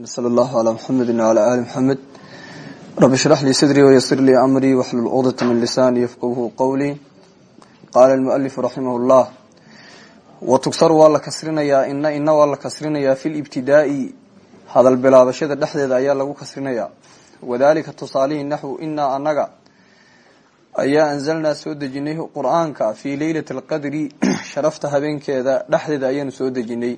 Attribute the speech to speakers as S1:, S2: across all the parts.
S1: sl allahu alaa muxamedi wala ali muxamed rabi shrax lii sadrii wayasir lii amrii waxlul cuqdata min lisaani yafqahu qowlii qaala almualifu raximah llah wa tugsaru waa la kasrinayaa ina ina waa la kasrinayaa fi libtidaai hadal bilaabashada dhexdeeda ayaa lagu kasrinayaa wadalika tusaalihii naxwu inaa anaga ayaa anzalnaa soo dejinay qur'aanka fii leylati alqadri sharafta habeenkeeda dhexdeeda ayaanu soo dejinay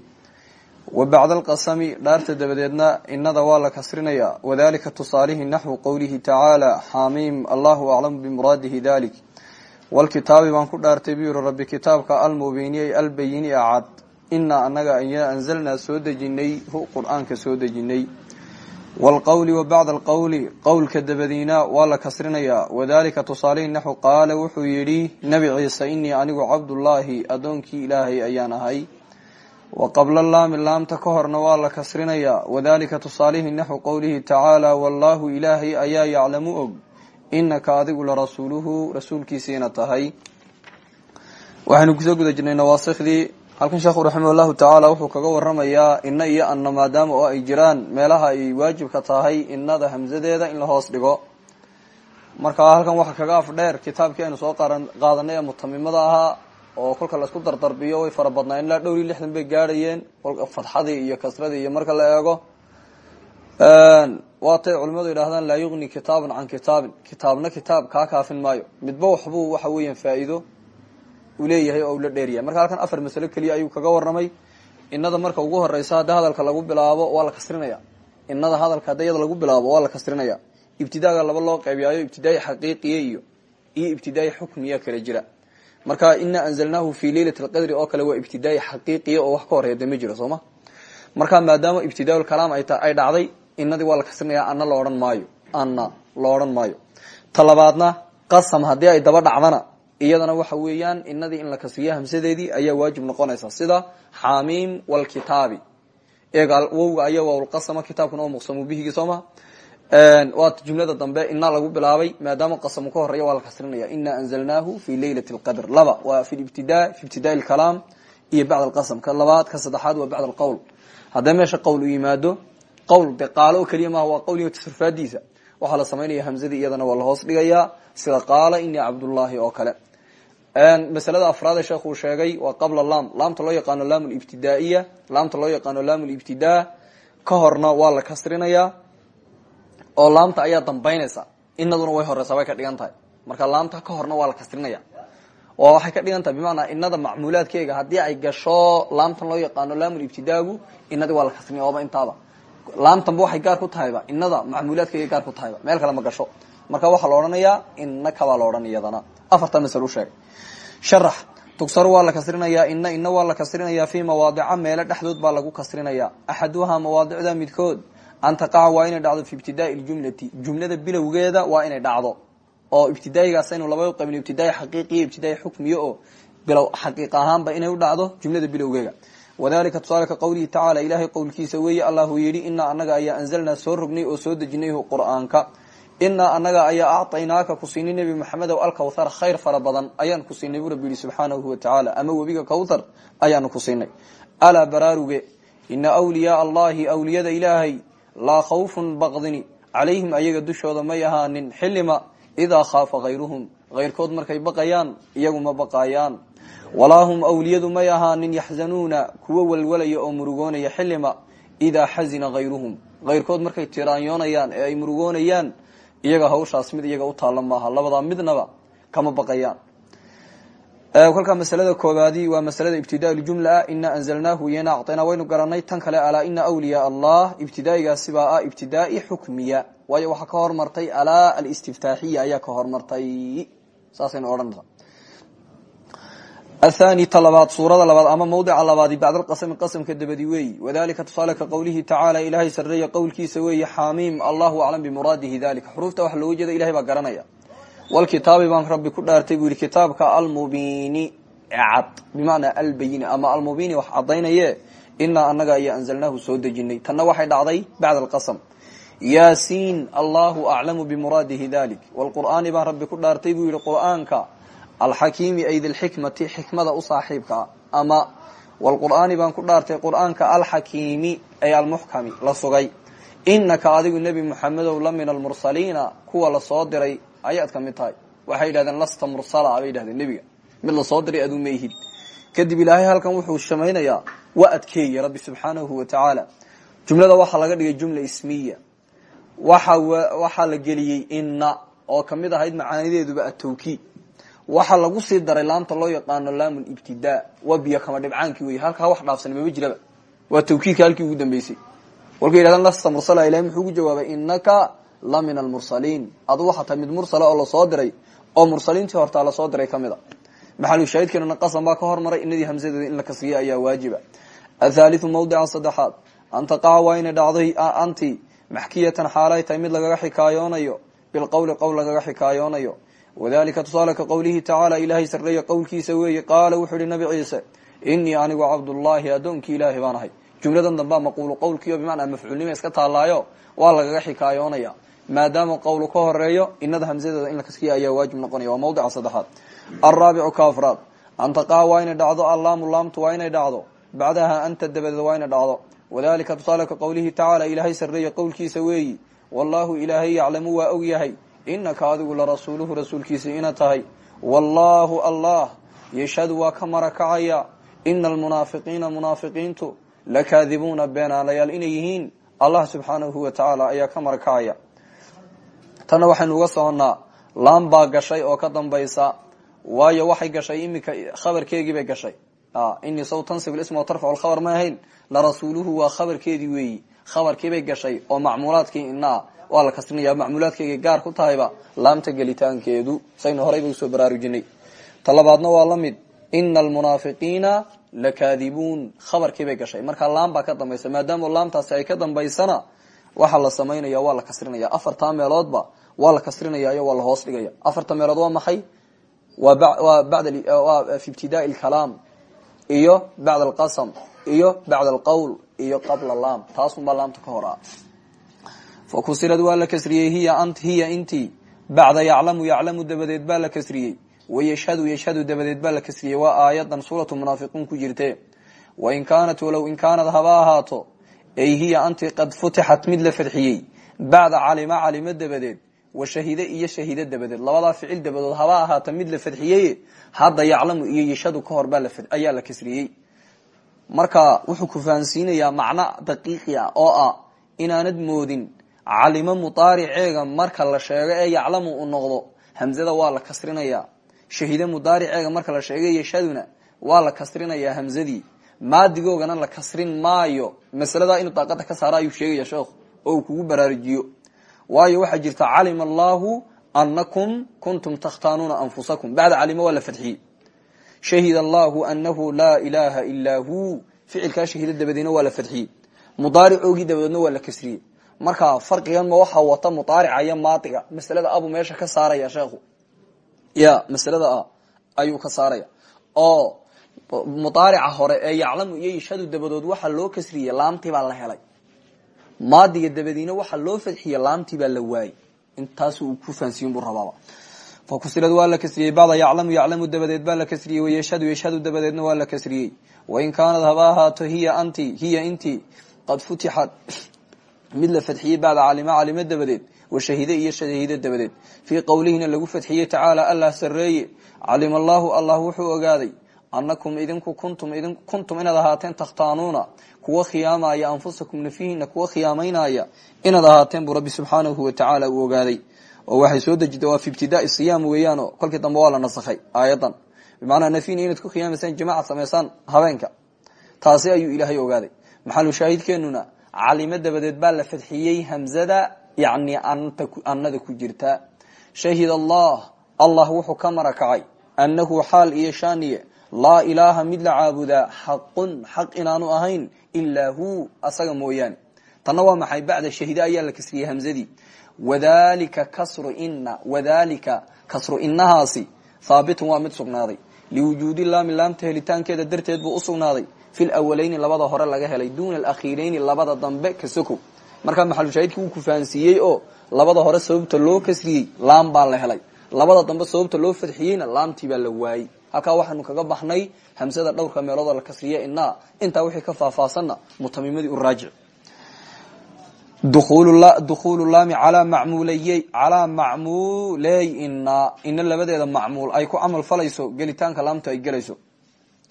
S1: wa bacda alqasami dhaarta dabadeedna inada waa la kasrinayaa wadalika tusaalihi naxwu qowlihi tacaala xaamiim allahu aclamu bimuraadihi dalik walkitaabi baan ku dhaartay buu yihi rabbi kitaabka almubiini ay albayini a cad inaa anaga ayaa anzalnaa soo dejinay hu qur'aanka soo dejinay. Wlqowli wa bacda alqowli qowlka dabadiina waa la kasrinayaa wadalika tusaalihi naxwu qaala wuxuu yidhi nabi ciise inii anigu cabdullaahi addoonkii ilaahay ayaan ahay wa qabla laami laamta ka horna waa la kasrinayaa wadalika tusaalihi naxwu qowlihi tacaala wallaahu ilaahay ayaa yaclamu og inaka adigu larasuuluhu rasuulkiisiina tahay. Waxaynu ku soo guda nawaasikhdii halkan sheekhu raximah llahu tacaala wuxuu kaga waramayaa ina iyo anna maadaama oo ay jiraan meelaha ay waajibka tahay inada hamsadeeda in la hoos dhigo. Marka halkan waxaa kaga af dheer kitaabkii aynu soo qaadanay ee mutamimada ahaa oo kolka la isku dardarbiyo way fara badnaayeen ilaa dhowr iyo lixdan bay gaadhayeen fadxadii iyo kasradii iyo marka la eego. Waatay culimadu yidhahdaan laa yugni kitaabun can kitaabin. Kitaabna kitaab kaa kaafin maayo. Midba waxbuu waxa weeyaan faa-iido uu leeyahay oo ula dheeryahay marka halkan afar masalo keliya ayuu kaga waramay inada marka ugu horeysa hadda hadalka lagu bilaabo waa la kasrinaya. Inada hadalka hadda iyada lagu bilaabo waa la kasrinaya. Ibtidaaga laba loo qeybiyaayo ibtidaai xaqiiqiya iyo iyo ibtidaai xukmiya kala jira marka ina anzalnaahu fi leylati alqadri oo kale waa ibtidaai xaqiiqiya oo wax ka horreeya de ma soo ma marka maadaama ibtidaa kalaam ay dhacday inadii waa la kasrinaya ana lo odhan maayo ana odhan maayo. Talabaadna qasam haddii ay daba dhacdana iyadana waxa weeyaan inadii in la kasriya hamsadeedii ayaa waajib noqonaysa. Sida xamiim walkitaabi wowga aya wawlqasama kitaabkuna oo muqsamu bihigi soo ma waa jumlada dambe ina lagu bilaabay maadaama qasamu ka horeya waa la kasrinaya ina anzalnaahu fi leylati lqadr laba waa fi ibtida fi ibtidaa lkalaam iyo bacd alqasam ka labaad ka saddexaad waa bacd alqowl haddee meesha qowl u yimaado qowl de qaalo oo keliya maaha waa qowliga tasrufaadiisa waxaa la samaynaya hamsadii iyadana waa la hoos dhigayaa sida qaala inii cabdullaahi oo kale. Masalada afraad ee sheekh uu sheegay waa qabla laam. Laamta loo yaqaano laam libtidaaiya laamta loo yaqaano laam libtidaa ka horna waa la kasrinayaa oo laamta ayaa dambaynaysa inaduna way horeysaa way ka dhigan tahay. Marka laamta ka horna waa la kasrinaya oo waxay ka dhigan tahay bimacnaa inada macmuulaadkeega haddii ay gasho laamtan loo yaqaano laamulibtidaagu inadii waa la kasrinaya waaba intaaba. Laamtanba waxay gaar ku tahayba inada macmuulaadkeega gaar ku tahayba meel kale ma gasho. Marka waxaa la odhanayaa inakabaa la odhan iyadana afarta masal u sheegay. Sharax tugsaru waa la kasrinayaa ina ina waa la kasrinayaa fii mawaadica meelo dhexdood baa lagu kasrinayaa axaduhaa mawaadicda midkood an taqaca waa inay dhacdo fi ibtidaai ljumlati jumlada bilowgeeda waa inay dhacdo oo ibtidaayigaas aynu laba qabin ibtidaai xaqiiqiya ibtidaai xukmiya oo bilow xaqiiq ahaanba inay u dhacdo jumlada bilowgeega wadalika tusaale ka qowlihi tacaala ilaahay weeye allahu yidhi inaa anaga ayaa anzalnaa soo rognay oo soo dejinay qur'aanka inaa anaga ayaa acطaynaaka ku siinay nebi maxamedow alkawthar khayr fara badan ayaan ku siinay buu rabbi yihi subxaanahu watacaala ama webiga kawthar ayaanu ku siinay alaa baraaruge ina wliyaa allahi awliyada ilaahay laa khawfun baqdini calayhim ayaga dushooda may ahaanin xilima idaa khaafa hayruhum hayrkood markay baqayaan iyagu ma baqaayaan. Walaa hum awliyadu may ahaanin yaxzanuuna kuwa walwalaya oo murugoonaya xilima idaa xazina hayruhum hayrkood markay tiraanyoonayaan ee ay murugoonayaan iyaga hawshaas mid iyaga u taalla maaha labadaa midnaba kama baqayaan kolkaa masalada koobaadi waa masalada ibtidaa ljumla ina anzalnaahu iyana acطaynaa waynu garanay tan kale alaa ina wliyaa allah ibtidaa'igaasibaa ah ibtidaai xukmiya. Waayo waxaa ka hormartay alaa alistiftaaxiya ayaa ka hormartay. Saasaynu odhanaysa athani ta suurada labaad ama mawdica labaadi bacd alqasmi qasamka dabadi weeyi wadalika tusaale qowlihi tacaala ilaahay sareeya qowlkiisa weeye xaamiim allahu aclam bimuraadihi dalika xuruufta waxa looga jeeda ilahay baa garanaya walkitaabi baan rabbi ku dhaartay buu yihi kitaabka almubiini cad bimacnaa albayini ama almubiini wax cadaynaye inaa anaga ayaa anzalnaahu soo dejinay. Tanna waxay dhacday bacd alqasm yaasiin allahu aclamu bimuraadihi dalik wlqur'aani baan rabbi ku dhaartay buu yihi qur'aanka alxakiimi ay dilxikmati xikmada u saaxiibkaa ama wlqur'aani baan ku dhaartay qur'aanka alxakiimi ay almuxkami la sugay. Inaka adigu nebi muxamedow la min almursaliina kuwa la soo diray ayaad ka mid tahay. Waxay yidhahdeen lasta mursala bay yidhahdeen nebiga. Mid la soo diray aduu mayhid kadib ilaahay halkan wuxuu shamaynayaa waa adkeeye rabbi subxaanahu wa tacaala. Jumlada waxaa laga dhigay jumla ismiya. Waxa waxaa la geliyey inna oo ka mid ahayd macaanideeduba atawkiid waxaa lagu sii daray laamta loo yaqaano laam ibtidaa waa biyo kama dhibcaankii wey halkaa wax dhaafsan maba jiraba. Waa tawkiidka halkii ugu dambeysay. Walkay yidhahdeen lasta mursala ilahi muxuu ugu jawaabay inaka la min almursaliin adu waxaa tahay mid mursala oo la soo diray oo mursaliintii hortaa la soo diray ka mid a. Maxalu shaahidkeenana qasan baa ka hormaray inadii hamsadeeda in la kasriya ayaa waajiba. Athaalithu mawdica saddexaad an taqaca waa inay dhacday anti maxkiyatan xaalay tahay mid lagaga xikaayoonayo bilqowli qowl lagaga xikaayoonayo wadalika tusaale ka qowlihi tacaala ilaahay sarreeya qowlkiisa weeye qaala wuxuu ihi nabi ciise inii anigu cabdullaahi addoonkii ilaahi baan ahay. Jumladan dambaa maquulu qowlkiio bimacnaa mafcuulnima iska taallaayo waa lagaga xikaayoonaya maadaama qowlu ka horeeyo inada hamsadeeda in la kaskiya ayaa waajib noqonaya. Waa mawdica saddexaad. Alraabicu ka afraad an taqaca waa inay dhacdo allaamu laamtu waa inay dhacdo. Bacdaha anta dabadeed waa inay dhacdo. Wadalika tusaale ka qowlihi tacaala ilaahay sarreeya qowlkiisa weeyi. Wallaahu ilaahay yaclamu waa og yahay. Inaka adigu larasuuluhu rasuulkiisa ina tahay. Wallaahu allah yashhadu waa ka marakacaya. Ina almunaafiqiina munaafiqiintu lakaadibuuna beenaalayaal inay yihiin. Allah subxaanahu wa tacaala ayaa ka marakacaya tanna waxaynu uga soconnaa laam baa gashay oo ka dambaysa waayo waxay gashay iminka khabarkeegii bay gashay. Inii saw tansib ism wa tarfacu lkhabar ma ahayn larasuuluhu waa khabarkeedii weeyi. Khabarkiibay gashay oo macmuulaadkii inaa waa la kasrinaya macmuulaadkeygay gaar ku tahayba laamta gelitaankeedu saynu horeyba u soo baraarujinay. Ta labaadna waa la mid ina almunaafiqiina lakaadibuun. Khabarkiibay gashay. Markaa laam baa ka dambaysa maadaama laamtaasi ay ka dambaysana waxaa la samaynaya waa la kasrinaya. Afartaa meeloodba waa la kasrinaya iyo waa la hoos dhigaya. Afarta meelood waa maxay? Waa bawaa fi ibtidaai lkalaam iyo bacd alqasam iyo bacd alqowl iyo qabla laam. Taasunbaa laamta ka hor ah fakusirad waa la kasriyey hiya intii bacda yaclamu yaclamu dabadeed baa la kasriyey. Wayashhadu yashhadu dabadeed baa la kasriyey. Waa aayadan suuratu munaafiqiin ku jirte. Wain kaanat walow in kaanad haba ahaato ay hiya anti qad futixat mid la fadxiyey bacda calima calimo dabadeed. Wa shahide iyo shahide dabadeed. Labadaa ficil dabadood haba ahaata mid la fadxiyey hadda yaclamu iyo yashhadu ka hor ayaa la kasriyey. Marka wuxuu ku fahansiinayaa macno daqiiqi ah oo ah inaanad moodin calimo mudaariceega marka la sheego ee yaclamu u noqdo. Hamzada waa la kasrinaya shahide mudaariceega marka la sheego yashhaduna waa la kasrinayaa hamzadii maadigoogana la kasrin maayo. Masaladaa inuu daaqada ka saara ayuu sheegaya sheekhu oo uu kugu baraarujiyo waayo waxaa jirta calima allahu anakum kuntum takhtaanuuna anfusakum. Bacda calima waa la fadxiyey shahid allahu anahu laa ilaha ilaa hu. Ficilkaa shahida dabadeedna waa la fadxiyey mudaaricoogii dabadeedna waa la kasriyey marka farqigan ma waxaa wata mudaarica iyo maadiga. Masalada abu meesha ka saaraya sheekhu. Ya masalada ayuu ka saaraya. Oo mudaarica hore ee yaclamu iyo yashhadu dabadood waxaa loo kasriyey laamtii baa la helay. Maadiga dabadiina waxaa loo fadxiyey laamtii baa la waayey. Intaas ku fahansiyin buu rabaaba fakusirad waa la kasriyey bacda yaclamu yaclamu dabadeed baa la kasriyey wayashhadu yashhadu dabadeedna waa la kasriyey. Wain kaanad haba ahaato hiya anti hiya inti qad futixat. Mid la fadxiyey bacda calima calimo dabadeed wa shahide iyo shahide dabadeed. Fii qowlihina lagu fadxiyey tacaala allah sareeye calima allahu allah wuxuu ogaaday anakum idinku kuntum inaad ahaateen takhtaanuuna kuwa khiyaamaya anfusakum nafihina kuwa khiyaamaynaya inaad ahaateen buu rabbi subxaanahu watacaala uu ogaaday oo waxay soo dejida waa fi ibtidaai siyaam weeyaano kolkii dambe waa la nasakhay aayadan bimacnaa nafihina inaad ku khiyaamaysaan jamacad samaysaan habeenka taasi ayuu ilaahay ogaaday maxalu shaahidkeenuna calimo dabadeed baa la fadxiyey hamzada yani annada ku jirta shahid allah allah wuxuu ka marakacay annahu xaal iyo shaaniye laa ilaaha mid la caabudaa xaqun xaq inaanu ahayn ilaa hu asaga mooyaane. Tanna waa maxay? Bacda shahide ayaa la kasriyey hamzadii wadalika kasru ina wadalika kasru inahaasi haabitun waa mid sugnaaday. Liwujuudi laami laamta helitaankeeda darteed buu usugnaaday fi lawaleyni labada hore laga helay duuna alakhiireyni labada dambe ka sokow markaa maxalushaahidkii wuu ku fahansiiyey oo labada hore sababta loo kasriyey laam baa la helay. Labada dambe sababta loo fadxiyeyna laamtii baa la waayey halkaa waxaanu kaga baxnay hamsada dhowrka meeloodoo la kasriye ina intaa wixii ka faahfaahsanna mutamimadii u raajic. Dukhulu laami calaa macmuulay calaa macmuuley ina ina labadeeda macmuul ay ku camal falayso gelitaanka laamtu ay gelayso.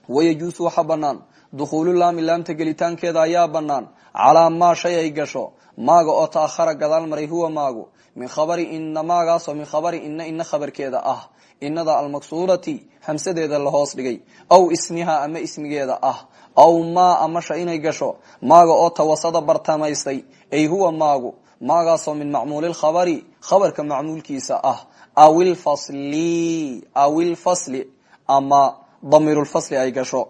S1: Wayajuusu waxa banaan dukhulu laami laamta gelitaankeeda ayaa banaan calaa maa shay ay gasho maaga oo taahara gadaal maray huwa maagu min khabari ina maagaasoo min khabari ina ina khabarkeeda ah inada almaksuurati hamsadeeda la hoos dhigay. Aw ismiha ama ismigeeda ah. Aw maa ama sha inay gasho. Maaga oo tawasada bartamaystay. Ay huwa maagu. Maagaasoo min macmuuli lkhabari khabarka macmuulkiisa ah. Aw ilfasli aw ilfasli ama damiirulfasli ay gasho.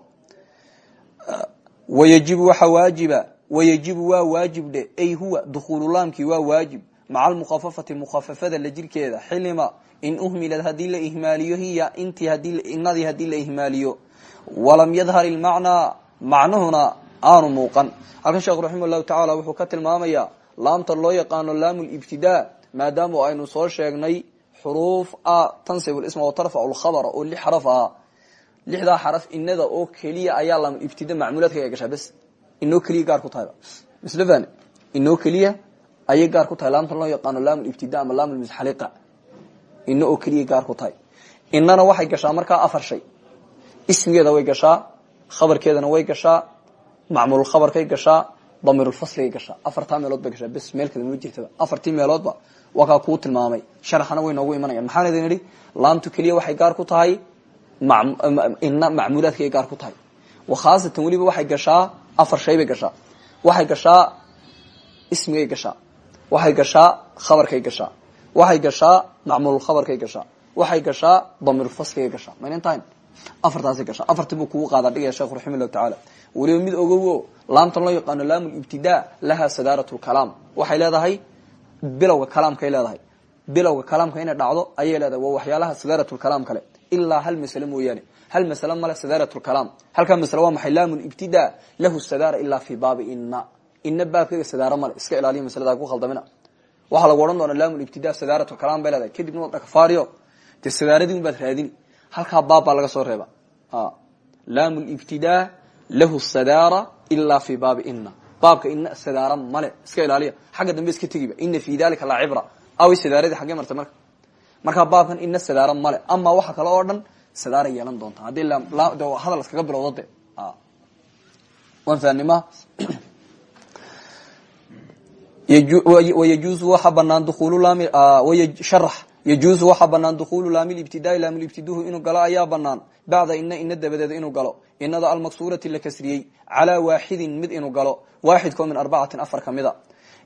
S1: Wayajibu waxa waajiba wayajibu waa waajib dhe ay huwa dukhululaamkii waa waajib. Maca almukhafafati mukhafafada la jirkeeda xilima in uhmilad haddii la ihmaaliyo hiya intii inadii haddii la ihmaaliyo. Walam yadhar ilmacnaa macnuhuna aanu muuqan. Halkan sheekhu raximah llahu tacaala wuxuu ka tilmaamayaa laamta loo yaqaano laamu libtidaa maadaama aynu soo sheegnay xuruuf a tansib lisma wa tarfacu lkhabara oo lix xaraf ah lixdaa xaraf inada oo keliya ayaa laamulibtida macmuulaadka gashaa bes inoo keliya gaar ku tahay fani inoo keliya ayay gaar ku tahay laamtan loo yaqaano laamulibtida ama laamulmusxaliqa ina oo keliya gaar ku tahay. Inana waxay gashaa markaa afar shay. Ismigeeda way gashaa khabarkeedana way gashaa macmuulkhabarkay gashaa damiirulfasligay gashaa. Afartaa meelood bay gashaa. Bes meel kale ma jirtaba. Afartii meeloodba waa kaa kuu tilmaamay. Sharaxana way noogu imanayaan. Maxaan idin idhi? Laamtu keliya waxay gaar ku tahay ina macmuulaadkay gaar ku tahay. Khaasatan weliba waxay gashaa afar shay bay gashaa. Waxay gashaa ismigay gashaa. Waxay gashaa khabarkay gashaa waxay gashaa macmuulkhabarkay gashaa. Waxay gashaa damiirulfasligay gashaa. Tahayn afartaasay gashaa. Afartii buu kugu qaada dhigaya sheekhu raxima llahu tacaala. Weliba mid ogowo laamtan loo yaqaano laamulibtidaa laha sadaarat lkalaam waxay leedahay bilowga kalaamkay leedahay. Bilowga kalaamka inay dhacdo ayay leedahay waa waxyaalaha sadaaratulkalaam kale. Ilaa hal masle mooyaane. Hal masle male sadaaratulkalaam halkaa masle waa maxay? Laamulibtidaa lahu sadaara ilaa fi baabi ina ina baabkeyga sadaaro male iska ilaaliya maslada ku khaldamina waxaa lagu odhan doona laamulibtidaa sadaaratulkalaam bay leedahay. Kadibna waa dhakafaariyo dee sadaaradii un baad raadini halkaa baab baa laga soo reeba. Laamulibtidaa lahu sadaara ilaa fi baabi ina baabka ina sadaara male iska ilaaliya. Xagga dambe iska tegiba ina fi dalika la cibra. Awi sadaaradii xaggee martay marka. Markaa baabkan ina sadaara male. Ama waxa kale oo dhan sadaara yeelan doonta. Haddii hadal iskaga bilowdo de waan wayajuusu waxa banaan duulu laami sharax yajuusu waxaa banaan dukhulu laami libtidaai laamulibtiduhu inuu galo ayaa banaan. Bacda ina ina dabadeed inuu galo. Inada almaksuurati la kasriyey calaa waaxidin mid inuu galo. Waaxidkoo min arbacatin afar ka mida.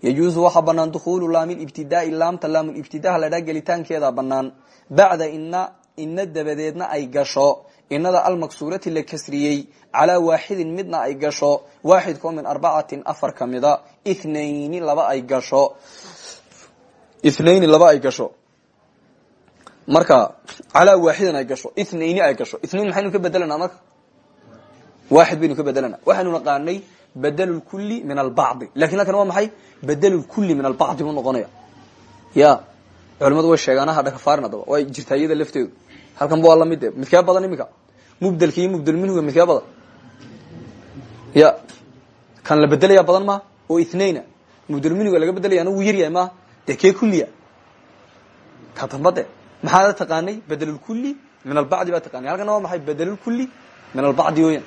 S1: Yajuusu waxaa banaan dukhulu laami libtidaai laamta laamulibtidaha ladhaa gelitaankeeda banaan. Bacda ina ina dabadeedna ay gasho inada almaksuurati la kasriyey calaa waaxidin midna ay gasho waaxidkoo min arbacatin afar ka mida ithnayni laba ay gasho. Ithnayni laba ay gasho. Marka calaa waaxidin ay gasho ithnayni ay gasho. Ithnayn maxaynu ka bedelanaa marka? Waaxid baynu ka bedelana waxaynu naqaanay badel lkuli min albacdi. Lakin halkan waa maxay? Badel lkuli min albacdi buu noqonaya ya culimadu way sheegaan ha dhakafaarin adaba way jirtaa iyada lafteedu halkan ba waa la mid e midkee badan imika? Mubdelka iyo mubdel minhuga midkee badan? Ya kan la bedelaya badan ma oo ithnayna mubdel minhuga laga bedelayana wuu yaryahay ma dee kee kuliya ka dambade maxaa taqaanay? Bedelulkuli min albacdi baa taqanay halkana waa maxay? Bedelulkuli min albacdi weyan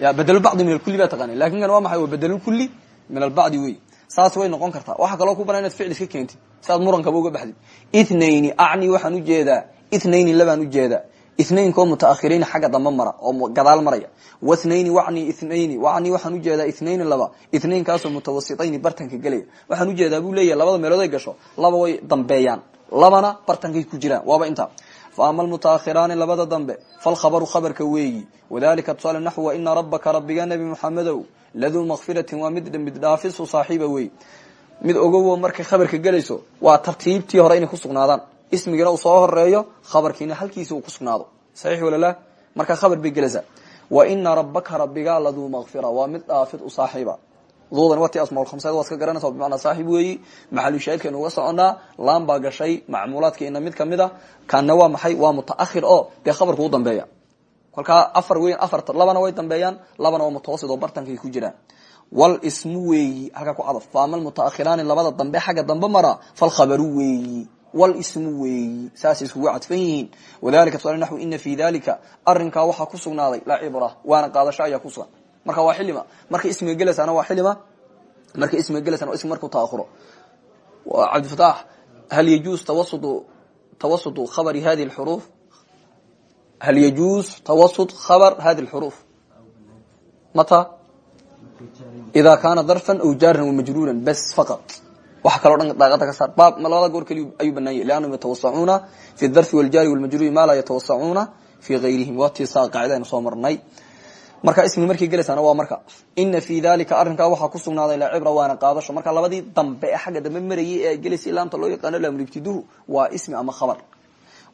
S1: ya bedelulbacdi min alkuli baa taqanay laakiin kan waa maxay? Waa bedelulkuli min albacdi wey saas way noqon kartaa. Waxaa kaloo ku banaa inaad ficil iska keentid. Si aad murankaba uga baxdid ithnayni acni waxaan u jeedaa ithnayni labaan u jeedaa ithnaynkoo mutaakhiriin xagga dambe mara oo gadaal maraya. Wathnayni wacni ithnayni wacni waxaan u jeedaa ithnayni laba. Ithnaynkaasoo mutawasitayni bartanka gelaya waxaan u jeedaa buu leeyahay labada meelood ay gasho laba way dambeeyaan. Labana bartankay ku jiraan. Waaba intaa fa ama almutaakhiraani labada dambe falkhabaru khabarka weeyi. Wadalika tusaale naxwa ina rabaka rabbiga nebi muxamedow laduu makfiratin waa mid mid dhaafisu saaxiiba wey mid ogowo markay khabarka gelayso waa tartiibtii hore inay kusugnaadaan ismigina uu soo horeeyo khabarkiina halkiisa uu kusugnaado saxiix walalah markaa khabar bay gelaysaa wa ina rabaka rabbiga laduu makfira waa mid dhaafid u saaxiiba. Duudan wati asmaalkhamseed waa iska garanaysa bimacnaa saaxib weeyi. Maxalu shaahidkaynu uga soconaa laan baa gashay macmuulaadka ina mid ka mid a kanna waa maxay? Waa mutaakhir oo dee khabarku u dambeeya. Kolkaa afar weyn afarta labana way dambeeyaan labana waa mutawasit oo bartankay ku jiraan wlsmu weeyi halkaa ku cadaf. Faama mutaakhiraani labada dambe xagga dambe mara falkhabaru weeyi wlsmu weeyi. Saasay iskugu cadfan yihiin. Wadalika tusaale naxwi ina fi dalika arinkaa waxaa ku sugnaaday la cibra waana qaadasho ayaa marka waa xilima markay ismiga gelaysaana waa xilima markay ismiga gelaysana ismi markuu taahuro cabdifatax hal yajuuz tawasudu tawasudu khabari hadi lxuruuf hal yajuuz tawasud khabar hadi lxuruuf mata? Ida kaana darfan aw jaaran wamajruuran bas faqat waxa kaloo dhan daaqada ka saar. Baab labada goor keliya ayuu banaanyay liannahum yatawasacuuna fi darfi waljaari walmajruuri maa laa yatawasacuuna fi gayrihim waatiisa qaacida aynu soo marnay. Marka ismi markay gelaysaana waa marka ina fi dalika arrinkaa waxaa ku sugnaaday la cibra waana qaadasho. Marka labadii dambe ee xagga dambe marayay ee gelaysay laamta loo yaqaano laamulibtiduhu waa ismi ama khabar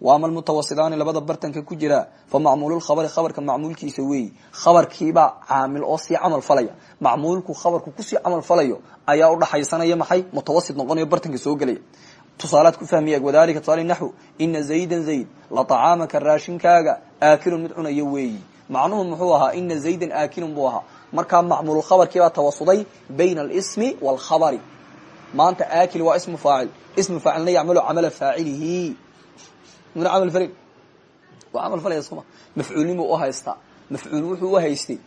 S1: waama almutawasidaani labada bartanka ku jira. Fa macmuululkhabari khabarka macmuulkiisa weeyi khabarkiibaa caamil oo sii camal falaya. Macmuulku khabarku ku sii camal falayo ayaa udhaxaysanaya maxay? Mutawasit noqonayo bartanka soo gelaya. Tusaalaad ku fahmiya wadalika tusaale naxw ina zaydan zayd la tacaamaka raashinkaaga aakilun mid cunaya weeyi. Macnuhu muxuu ahaa ina zaydan aakilun buu ahaa. Markaa macmuulkhabarkiibaa tawasuday bayna alismi waalkhabari maanta aakil waa ismu faacil. Ismu faacilna yacmalu camala faacilihi muna camal falay waa camal falaya soma mafcuulnimuu u haystaa mafcuul wuxuu u haystay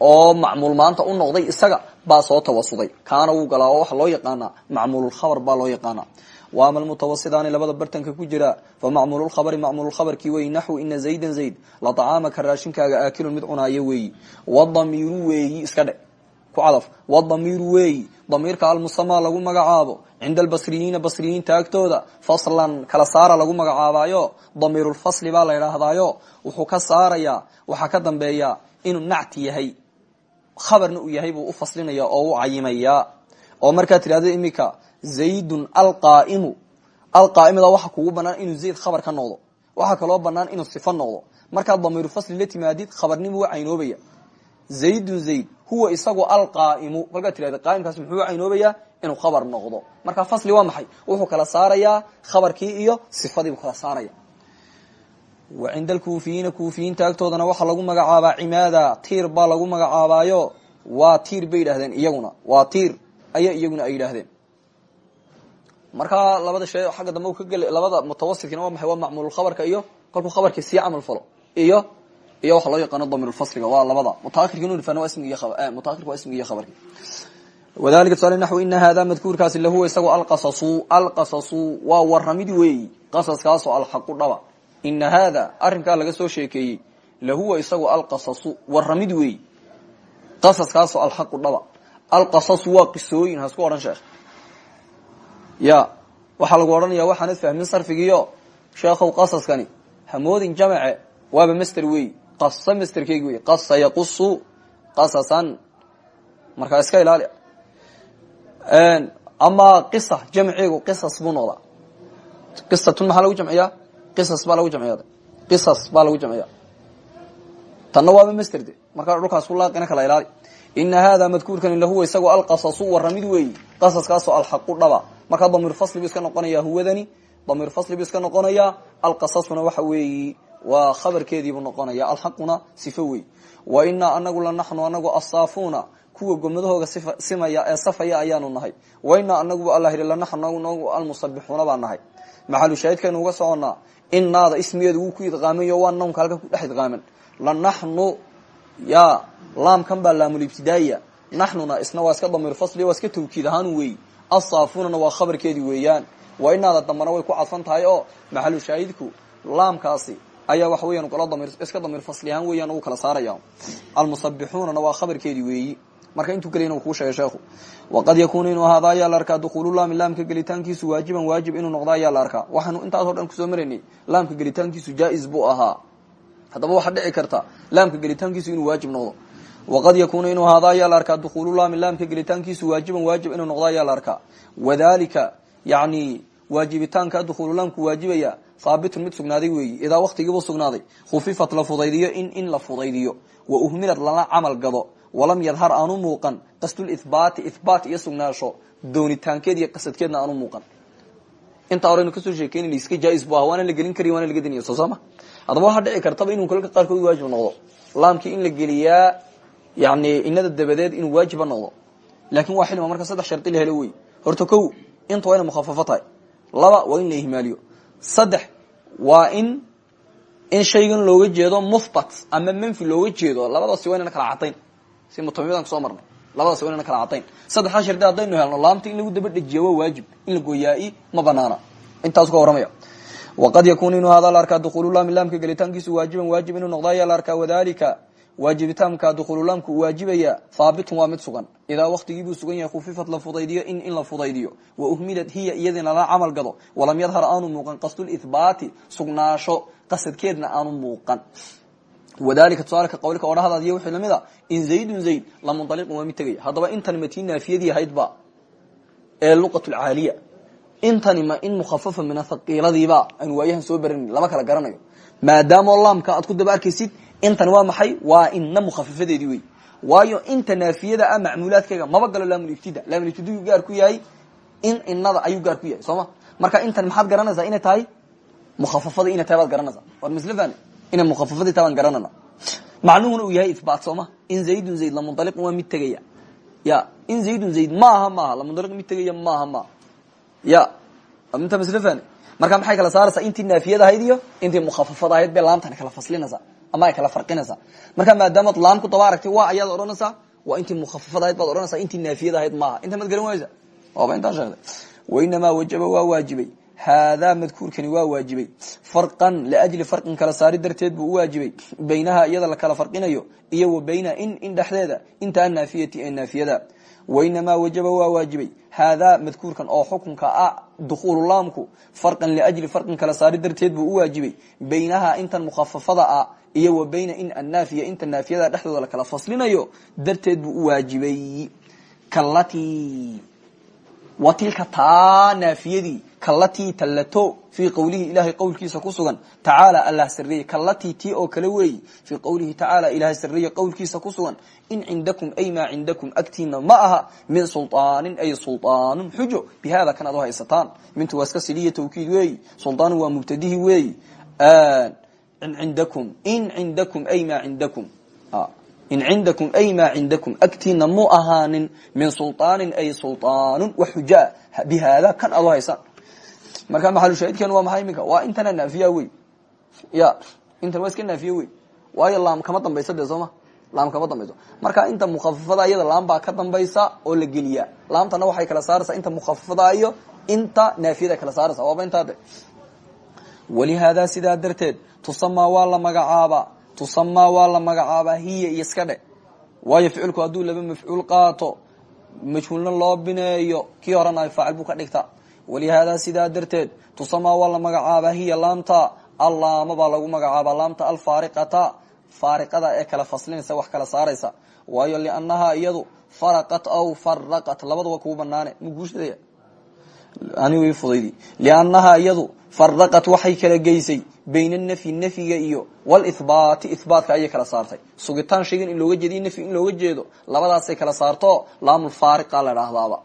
S1: oo macmuul maanta u noqday isaga baa soo tawasuday. Kaana wuu galaa oo waxa loo yaqaanaa macmuululkhabar baa loo yaqaanaa. Waama almutawasidaani labada bartanka ku jira. Fa macmuululkhabari macmuululkhabarkii weeyi naxwu ina zaydan zayd la tacaamaka raashinkaaga aakilun mid cunaayo weeyi wadamiiru weeyi iska dhe ku cadaf wadamiiru weeyi damiirka almusamaa lagu magacaabo. Cinda albasriyiina basriyiinta agtooda faslan kala saara lagu magacaabaayo damiirulfasli baa la idhaahdaayo wuxuu ka saarayaa waxaa ka dambeeya inuu nacti yahay. Khabarna uu yahay buu u faslinaya oo u cayimayaa oo markaa tidhahdo imika zaydun alqaaimu. Alqaaimada waxa kugu banaan inuu zayd khabar ka noqdo. Waxaa kaloo banaan inuu sifo noqdo. Markaad damiirufasli la timaadid khabarnimu waa caynoobaya zaydun zayd huwa isagu alqaaimu. Kolkaad tirahda qaaimkaas muxuu caynoobayaa inuu khabar noqdo. Marka fasli waa maxay? Wuxuu kala saarayaa khabarkii iyo sifadiibuu kala saaraya. Wa cinda alkuufiyiina kuufiyiinta agtoodana waxaa lagu magacaabaa cimaada. Tiir baa lagu magacaabaayo waa tiir bay yidhahdeen iyaguna. Waa tiir ayaa iyaguna ay yidhaahdeen. Markaa labada shay xagga dambe labada mutawasidkina waa maxay? Waa macmuululkhabarka iyo kolkuu khabarkii sii camal falo iyo iyo waxa loo yaqaano damirulfasliga waa labada. Mutaahirka inu nifaan waa ismigi iyo mutaahirka waa ismigi iyo khabarki wadalika tusaale naxwi ina hada madkuurkaasi lahuwa isagoo alqasasu alqasasu waa waramid weeyi. Qasaskaasoo alxaqu dhaba. Ina hada arrinkaa laga soo sheekeeyey lahuwa isagoo alqasasu waramid weeyi. Qasaskaasoo alxaqu dhaba. Alqasasu waa qisooyin hasku odhan sheekh. Ya waxaa lagu odhanaya waxaanad fahmin sarfigiio sheekhow qasaskani hamoodin jamace waaba master weeyi qasa masterkeygi wey qasa yaqusu qasasan markaa iska ilaali. Ama qisa jamcigu qisas buu noqdaa. Qisatun maxaa lagu jamciyaa qisas baa jamciya qisas baa jamciya tanna waaba master de markaa dhulkaas ku laaqina kala ilaali. Ina hada madkuurkani lahuwa isagoo alqasasu waramid weeyi qasaskaasoo alxaqu dhaba. Markaa damiir fasli buu iska huwadani. Damiir fasli buu iska noqonaya alqasasuna waxa weeyi waa khabarkeediibuu noqonaya alxaquna sifo wey wa inaa anagu la naxnu anagu asaafuuna kuwa gomadahooga simaya ee safaya ayaanu nahay. Wa inaa anagu yidhi lanaxnu almusabixuuna baa nahay. Maxalu shaahidkaynu uga soconnaa inaada ismigeedu wuu ku idqaamayo waa nawnka halka ku dhex idqaaman. Lanaxnu ya laamkan baa laamulibtidaaya naxnuna isna waa iska damiir fasli waa iska tawkiid ahaan weeyi asaafunana waa khabarkeedi weeyaan. Waa inaada dambana way ku cadfan tahay oo maxalu shaahidku laamkaasi ayaa waxa weyan gola damir iska damiir fasli ahaan weeyaan uu kala saaraya. Almusabixuunana waa khabarkeedi weeyi. Marka intuu geliyana uu kuu sheegay sheekhu waqad yakuunu inuu ahaada ayaa la arkaa dukuululaami laamka gelitaankiisu waajiban waajib inuu noqdo ayaa la arkaa. Waxaanu intaasoo dhan ku soo maraynay laamka gelitaankiisu jaa-is buu ahaa. Haddaba waxaa dhici karta laamka gelitaankiisu inuu waajib noqdo. Waqad yakuunu inuu ahaada ayaa la arkaa dukuululaami laamka gelitaankiisu waajiban waajib inuu noqdo ayaa la arkaa. Wadalika yani waajibitaanka dukuululaamku waajibaya haabitun mid sugnaaday weeyi. Idaa waktigiibuu sugnaaday. Khufifat la fudaydiyo in in la fudaydiyo. Wa uhmilad lana camal gado. Walam yadhar aanu muuqan. Qasdulihbaati ihbaat iyo sugnaasho. Doonitaankeed iyo qasadkeedna aanu muuqan. Intaa horeynu ka soo sheekeynayna iska jaa-is bu ah waana la gelin kariy waana laga deniya soo saama. Haddaba waxaa dhici kartaba inuu kolka qaarkood waajib noqdo. Laamkii in la geliyaa yani inada dabadeed inuu waajiba noqdo. Laakin waa xilima marka saddex shardi la helo wey horta kow inta waa ina mukhafafo tahay. Laba waa in la ihmaaliyo saddex waa in in shaygan looga jeedo muhbat ama manfi looga jeedo labadaasi waa inana kala cadayn. Si mutamimadan ku soo marnay? Labadaasi waa inana kala cadayn. Saddexdaa shardi haddaynu helno laamta in lagu daba dhejiya waa waajib. In la gooyaa-i ma banaana. Intaasu ka warramaya waqad yakun inuu hada la arkaa dukhululaami laamka gelitaankiisu waajiban waajib inuu noqdo ayaa la arkaa wadalika waajibitaamka dukhululaamku waajibaya haabitun waa mid sugan. Idaa waktigiibuu sugan yahay khufifat la fudaydiyo in in la fudaydiyo. Wa uhmilat hiya iyadina la camal gado. Walam yadhar aanu muuqan. Qasdulihbaati sugnaasho qasadkeedna aanu muuqan. Wadalika tusaalka qawlika odhahdaad wixii la mid a in zaydun zayd lamunaliqun waa mid tegaya haddaba intan matii naafiyadii ahaydba ee luqat lcaaliya intani ma in mukhafafa min athaqiiladiiba aynu waayahan soo beranin lama kala garanayo. Maadaamoo laamka aad ku daba arkaysid intani waa maxay? Waa ina mukhafafadeedii wey waayo inta naafiyada ah macmuulaadkayga maba galo laamulibtida laamulibtidau gaar ku yahay in inada ayuu gaar ku yahay soo ma? Marka intani maxaad garanaysaa inay tahay? Mukhafafada inay tahay baad garanaysaa. War misle fani inay mukhafafadii tahay baan macnuhuna uu yahay ihbaat soo ma? In zaydun zayd lamunaliqun waa mid tegaya. Ya in zaydun zayd maaha maaha. Lamunaliq mid tegaya maaha maaha. Ya inta misle fani marka maxay kala saaraysaa? Intii naafiyad ahayd iyo intii mukhafafad ahayd bay laamtani kala faslinaysaa ama ay kala farinaysaa marka maadaamaad laam ku daba aragtay waa ayaad odhanaysaa waa intii mukhafafad ahayd baad odhanaysaa intii naafiyad ahayd maaha. Inta mad garan waysa waaba intaa sheegday wainamaa wajaba waa waajibay. Haadaa madkuurkani waa waajibay. Farqan liajli farqin kala saari darteed buu u waajibay. Baynaha iyada la kala farqinayo iyo wa bayna in in dhexdeeda inta anaafiyati ee naafiyada. Wainamaa wajaba waa waajibay. Haadaa madkuurkan oo xukunka ah dukhululaamku farqan liajli farqin kala saari darteed buu u baynaha intan mukhafafada ah iyo wa bayna in annaafiya inta naafiyada dhexdooda lakala faslinayo darteed buu u waajibay. Kalati waa tilka taa naafiyadii kalati tallato fii qowlihi ilaahay qowlkiisa ku sugan tacaala allah sarreeye kalati tii oo kale weeyi fii qowlihi tacaala ilaahay sarreeye qowlkiisa ku sugan in cindakum ay maa cindakum agtiina ma aha min sulaanin ay sulaanun xujo bi kan ad oo haysataan. Mintu waa iska siliya tawkiid weeyi sulaanu waa mubtadihi weeyi in cindakum in cindakum ay maa cindakum in cindakum ay maa cindakum agtiina mu ahaanin min sulطaanin ay sulطaanun wa xujaa bi haada kan ad u haysaan marka maxalushaahidkeenu waa maxay iminka waa intana naafiya wey ya intan waa iska naafiye wey waayo laam kama dambayso dee sooma laam kama dambayso marka inta mukhafafada iyada laam baa ka dambaysa oo la geliyaa laamtana waxay kala saaraysaa inta mukhafafada iyo inta naafiyada kala saaraysa waaba intaa walihaada sidaa darteed tusamaa waa la magacaabaa tusamaa waa la magacaabaa hiya iyo iska dhe waayo ficilku hadduu laba mafcuul qaato majhuulna loo bineeyo kii horena faacil buu ka dhigta walihaada sidaa darteed tusamaa waa la magacaabaa hiya laamta allaama baa lagu magacaabaa laamta alfaariqata faariqada ee kala faslinaysa wax kala saaraysa waayo liannahaa iyadu faraqat aw faraqat labadaba kuu banaane mguushadaya ani way fudaydi liannahaa iyadu faraqat waxay kala geysay bayna nafyi nafyiga iyo walihbaati ihbaatka ayay kala saartay. Sugitaan shaygan in looga jeediyo nafyi in looga jeedo labadaasay kala saarto. Laamulfaariqa la dhahdaaba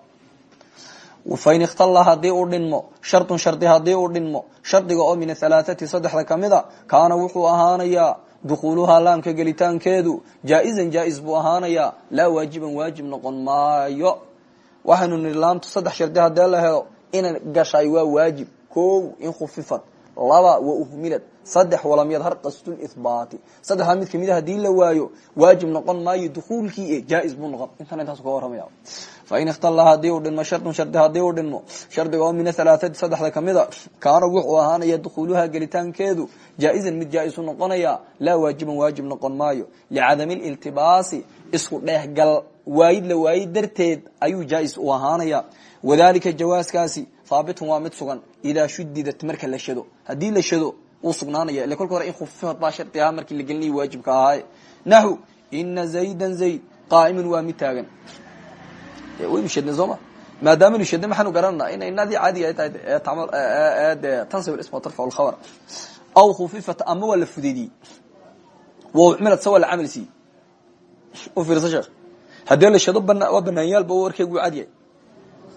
S1: fain ikhtalla haddii uu dhinmo shardun shardi haddii uu dhinmo shardiga oo min ahalaathati saddexda ka mid a kaana wuxuu ahaanayaa dukhuuluhaa laamka gelitaankeedu jaa-izan jaa-is buu ahaanayaa laa waajiban waajib noqon maayo waxaynu nihi laamtu saddex shardi haddee la helo ina gashay waa waajib ko in khufifat laba wa uhmilad saddex walam yadhar qasdulihbaati saddexdaa mid kamida haddii la waayo waajib noqon maayo dukuulkii e jaa-is buu noqon intana intaasu kaga warramaya fain ikhtalla haddii uu dhinmo shardun shardi haddii uu dhinmo shardiga oo min ahalaathati saddexda kamida kaana wuxuu ahaanaya dukhuuluhaa gelitaankeedu jaa-izan mid jaa-isu noqonaya laa waajiban waajib noqon maayo licadami liltibaasi isku dheehgal waayid la waayid darteed ayuu jaa-is u ahaanaya wadalika jawaaskaasi haabitun waa mid sugan idaa shudidat marka la shado haddii la shado wuu sugnaanaya ile kolka hore in khufifad baa shardi ahaa markii la gelinaya waajibka ahaaye naxu ina zaydan zayd qaa'imun waa mid taagan. Waynu shadnay sooma maadaamanu shadnay maxaanu garanana in inadii caadiga ay tahay de tansib isma tarfac lkhabar aw khufifat ama waa la fudeydiyey wa uxmilad sa waa la camal siiyey. U fiirsa sheekh haddii la shado waa banaanyaalba warkeegu cadiyahay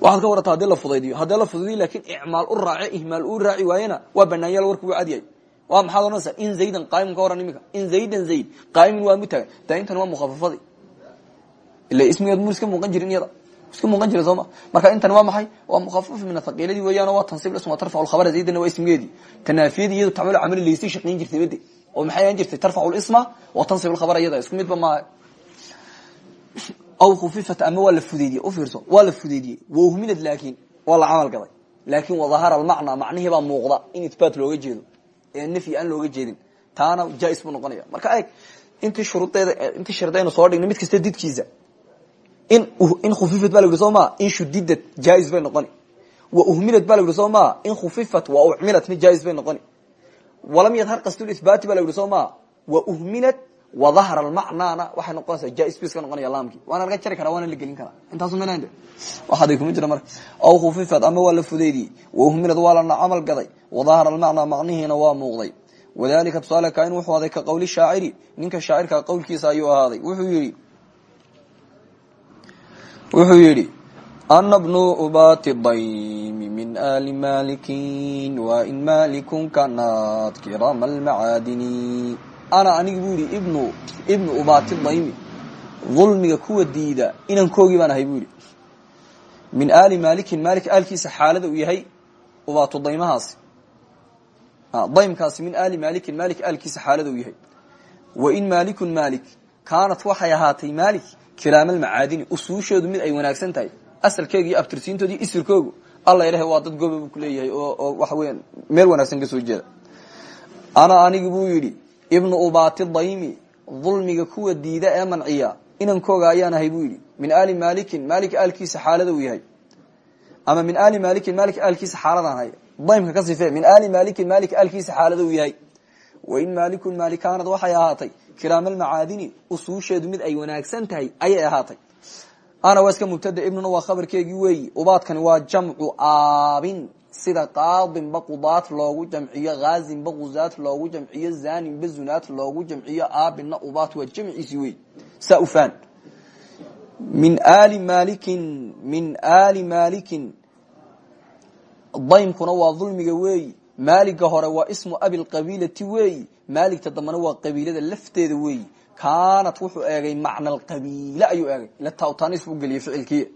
S1: waxaad ka warata haddii la fudaydiyo haddii la fudaydiyo laakiin icmaal u raace ihmaal uu raaci waayena waa banaanyaal warku u cadyahay waa maxaad ohanaysaa in zaydan qaa'imun ka waran imika in zaydan zayd qaa'imun waa mutagan da intan waa mukhafafadii. Ila ismigeed mu iska muuqan jirin iyada iska muuqan jira sooma. Marka intan waa maxay? Waa mukhafaf min athaqiiladii weeyaan waa tansib isma tarfacu lkhabara zaydana waa ismigeedii tanaafiyadii iyadu tacmalu camali laysii shaqayn jirtay bade oo maxay ahaan jirtay? Tarfacu lisma wa tansib lkhabara iyada isku midba maaha aw khufifat ama waa la fudeydiyey ufiirso waa la fudeydiyey wauhminad laakin waa la camal gaday laakin wadahara almacna macnihii baa muuqda in itbaat looga jeedo ee nafyi aan looga jeedin taana jais buu noqonaya marka eeg intii shuruudeeda intii shardaynu soo dhignay mid kasta didkiisa in in khufifat ba la yidhi soo maa in shudidad jais bay noqoni wa uhminad ba la yidhi soo maa in khufifat wa ucmilatna jais bay noqoni walam yadhar qasdulithbaati ba la yidhi soo maa wa uhminat wadahara almacnaana waxay noqonaysaa jais ka noqonaya laamkii. Waana laga jari karaa waana la gelin karaa. Intaasu md waxaday kuma jira marka. Aw khufifat ama waa la fudeydiyey wauhminad waa lana camal gaday. Wadahara almacnaa macnihiina waa muuqday. Wadalika tusaale kain wuxuu aday ka qowli shaaciri. Ninka shaacirka qowlkiisa ayuu ahaaday. Wuxuu yihi wuxuu yidhi ana bnu ubati daymi min ali malikin wain malikun kanat kirama almacaadini ana aniga buu yidhi ibnu ibnu ubati daymi dulmiga kuwa diida inankoogii baan ahay buu min ali malikin malik aalkiisa xaalada uu yahay ubatu daymahaasi. Daymkaasi min ali malikin malik aalkiisa xaalada uu yahay. Wain malikun malik kaanat waxay ahaatay malik kiraama almacaadini usuusheedu mid ay wanaagsan tahay. Asalkeega iyo isirkoogu alla ilahay waa dad gooba buu kuleeyahay oo waxa weya meel wanaagsan ka soo jeeda. Ana anigi buu ibnu ubati daymi dulmiga kuwa diida ee manciya inankooga ayaan ahay buu yidhi. Min ali malikin malik aalkiisa xaalada uu yahay. Ama min ali malikin malik aalkiisa xaaladaan hay daymka ka sife min ali malikin malik aalkiisa xaalada uu yahay. Wain malikun malikaanad waxay ahaatay kiraam almacaadini usuusheedu mid ay wanaagsan tahay ayay ahaatay. Ana waa mubtada ibnuna waa khabarkeegii weeyi. Ubaadkani waa jamcu aabin sida qaadinba qudaat loogu jamciyo haazinba guzaat loogu jamciyo zaninba zunaat loogu jamciyo aabinna ubaat waa jamciisi wey saa min ali malikin min ali malikin daymkuna waa dulmiga weeyi maaliga hore waa ismu abilqabiilati weeyi maaligta dambana waa qabiilada lafteeda weeyi kaanat wuxuu eegay macna alqabiile ayuu eegay. Ila tawtanis buu geliyey ficilkii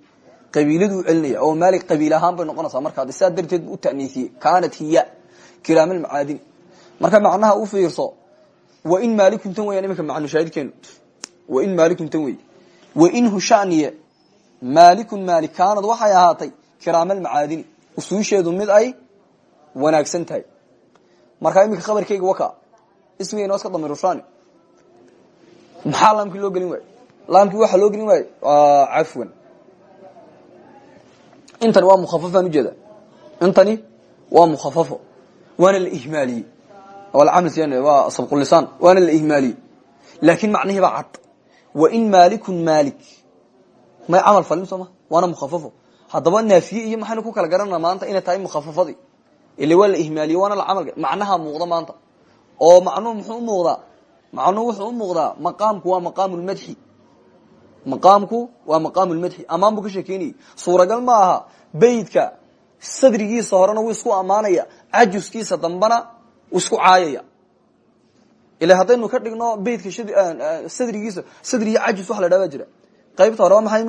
S1: qabiiladuu celinaya oo maalik qabiil ahaan bay noqonaysaa. Markaa saa darteed bu u ta'niisiyey kaanat hiya kiraam almacaadini marka macnaha u fiirso wa in maalikun tan weyaan iminka macnushaahidkeenu wa in maalikun tan wey wa in hushaniye maalikun maalik kaanad waxay ahaatay kiraam almacaadini usuusheedu mid ay wanaagsan tahay. Markaa iminka khabarkeyga waka ismigayna waa iska damirushani maxaa laamkii loo gelin waayo laamkii waxaa loo gelin waayo cafwan intani waa mukhafafaan ujeeda intani waa mukhafafo waana la ihmaaliyey waa sabqulisaan waana la ihmaaliyey laakin macnihii baa cad. Wa in malikun malik may camal falin sooma waana mukhafafo haddaba naafiye iyo maxaynu ku kala garanana maanta inay tahay mukhafafadii ile waa la ihmaaliye waana la camal macnaha muuqda maanta. Oo macnuhu muxuu umuuqdaa macnuhu wuxuu umuuqdaa maqaamku waa maqaamu lmadxi maqaamku waa maqaamu lmadxi amaan buu ka sheekeynayay. Suuragal ma aha beydka sadrigiisa horena wuu isku ammaanaya cajuskiisa ila haddaynu ka dhigno beydka sadrigiisa sadri iyo cajus waxa la dhaha baa jira. Qaybta hore waa maxay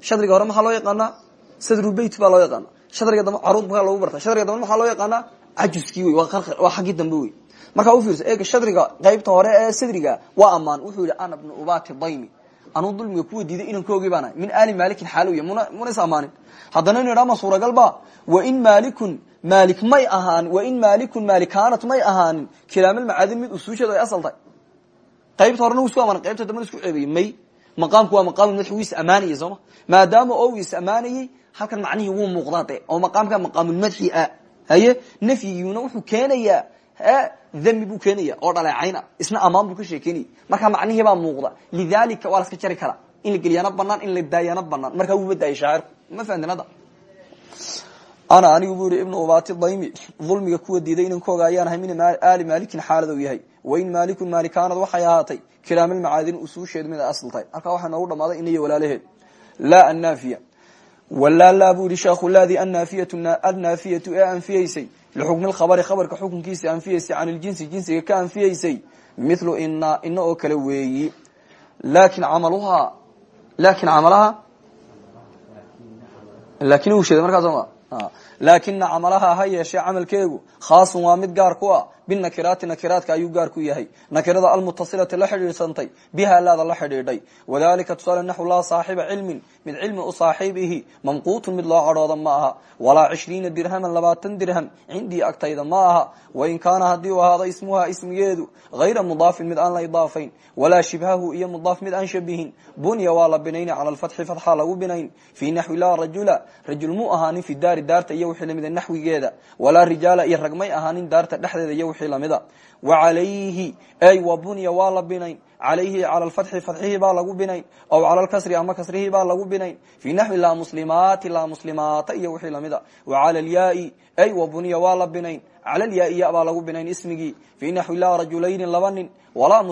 S1: shadriga hore maxaa loo yaqaanaa? Sadru beyt baa loo yaqaana shadriga dambe caruud baa lagu barta shadriga dambe maxaa loo yaqaanaa? Cajuskii wey waa xaggii dambe wey. Markaa ufiirso eega shadriga qaybta hore ee sadriga waa ammaan wuxuu yihi ana bnu daymi anuu dulmiga kuwa diiday inankoogii baan ahay min ali malikin xaalowiya muna is amaanin haddana inu idhaa ma suuragalba wain malikun malik may ahaan wain malikun malikaanat may ahaanin kilaamalmacaadin mid usuusheedu ay asal tahay. Qaybta horena wu isku qaybta dambena isku ceebeyey may. Maqaamku waa maqaam madax wuu is amaanayey sooma maadaama oo is amaanayey halkan macnihii wuu muuqdaa de oo maqaamka maqaamulmadxi ah haye? Nafyiguna wuxuu keenayaa dami buu keenaya oo dhaleecayna isna amaan buu ka sheekeynaya markaa macnihii baa muuqda lidalika waa laska jari karaa in la geliyana banaan in la daayana banaan markaa wuuba daayay shaacirku ma fahamtin ana anigu bu yihi ibnu ubati daymi dulmiga kuwa diiday inankooga ayaan ahay min ali malikin xaalad u yahay wain malikun malikaanad waxay ahaatay kilaamalmacaadin usuusheedu mid ay asl tahay halkaa waxaa dhamaaday ina iyo walaalaheed laa annaafiya walaalaa buu yihi sheekhu laadii annaafiyatu ee anfiyeysay lixukmi lkhabari khabarka xukunkiisa anfiyeysay can iljinsi jinsiga ka anfiyeysay mithlu ina ina oo kale weeyi. Lakin camaluhaa laakiin camalaha laakiin uu sheeday markaa sooma laakina camalaha ha yeeshee camalkeegu khaasun waa mid gaar ku ah binakiraati nakiraadka ayuu gaar ku yahay. Nakirada almutasilati la xidhiidsantay biha laada la xidhiidhay. Wadalika tusaale naxu laa saaxiba cilmin mid cilmi u saaxiibihi mamquutun mid loo cadhooda ma aha. Walaa cishriina dirhaman labaatan dirham cindii agtayda ma aha. Wain kaana haddii uu ahaado ismuha ismigeedu hayra mudaafin mid aan la idaafayn. Walaa shibhahu iyo mudaaf mid aan shabihin. Bunya waa la binayni cala lfatxi fatxa lagu binayn. Fii naxwi laa rajula rajul mu ahaanin fi daari daarta iyo wixii lamida naxwigeeda. Walaa rijaala iyo ragmay ahaanin daarta dhexdeeda iyo wixii lamida wacalayhi ay wa bunya waa la binayn. Calayhi cala lfatxi fatxihii baa lagu binayn. Aw cala lkasri ama kasrihii baa lagu binayn. Fii naxwi laa muslimaati laa muslimaata iyo wixii lamida wacala lyaai ay wa bunya waa la binayn. Cala lyaai ya baa lagu binayn ismigii. Fii naxwi laa rajulayni laba nin. Walaa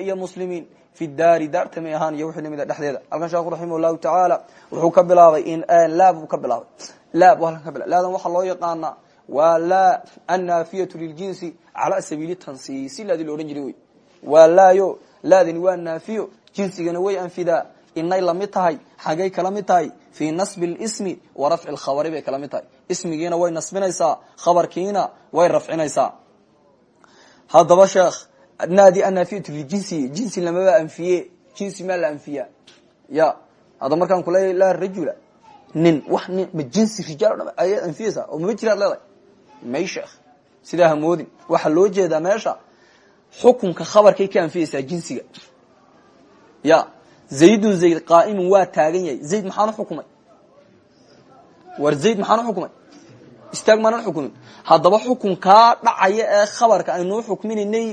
S1: iyo muslimiin. Fi daari daarta may ahaan iyo wixii lamida dhexdeeda. Halkan sheekhu raximah llahu tacaala wuxuu ka bilaabay in laab uu ka bilaabay. Laab halkan ka bila laadan waxaa loo yaqaanaa waa laa annaafiyatu liljinsi cala sabiili tansiisi laadii lo odhan jiray wey. Waa laayo laadani waa jinsigana way anfidaa. Inay la mid tahay xagay kala mid tahay. Fii nasbi lismi wa rafci lkhabari bay kala mid way nasbinaysaa khabarkiina way rafcinaysaa haddaba sheekh naadi annaafiyatu liljinsi jinsi. Lamaba anfiye jinsi maa la anfiya ya hadda markaan kuleeyahay laa rajula. Nin wax nin jinsi rijaal o dhan oo mama jiraad leedahay may sheekh sidaa hamoodin waxaa loo jeedaa meesha xukunka khabarkay ka anfiyeysaa jinsiga. Ya zaydun zayd qaa'imun waa taagan yahay. Zayd maxaan uxukumay war zayd maxaan uxukumay istaag maanan xukumin. Haddaba xukunkaa dhacaya ee khabarka aynuu xukminaynay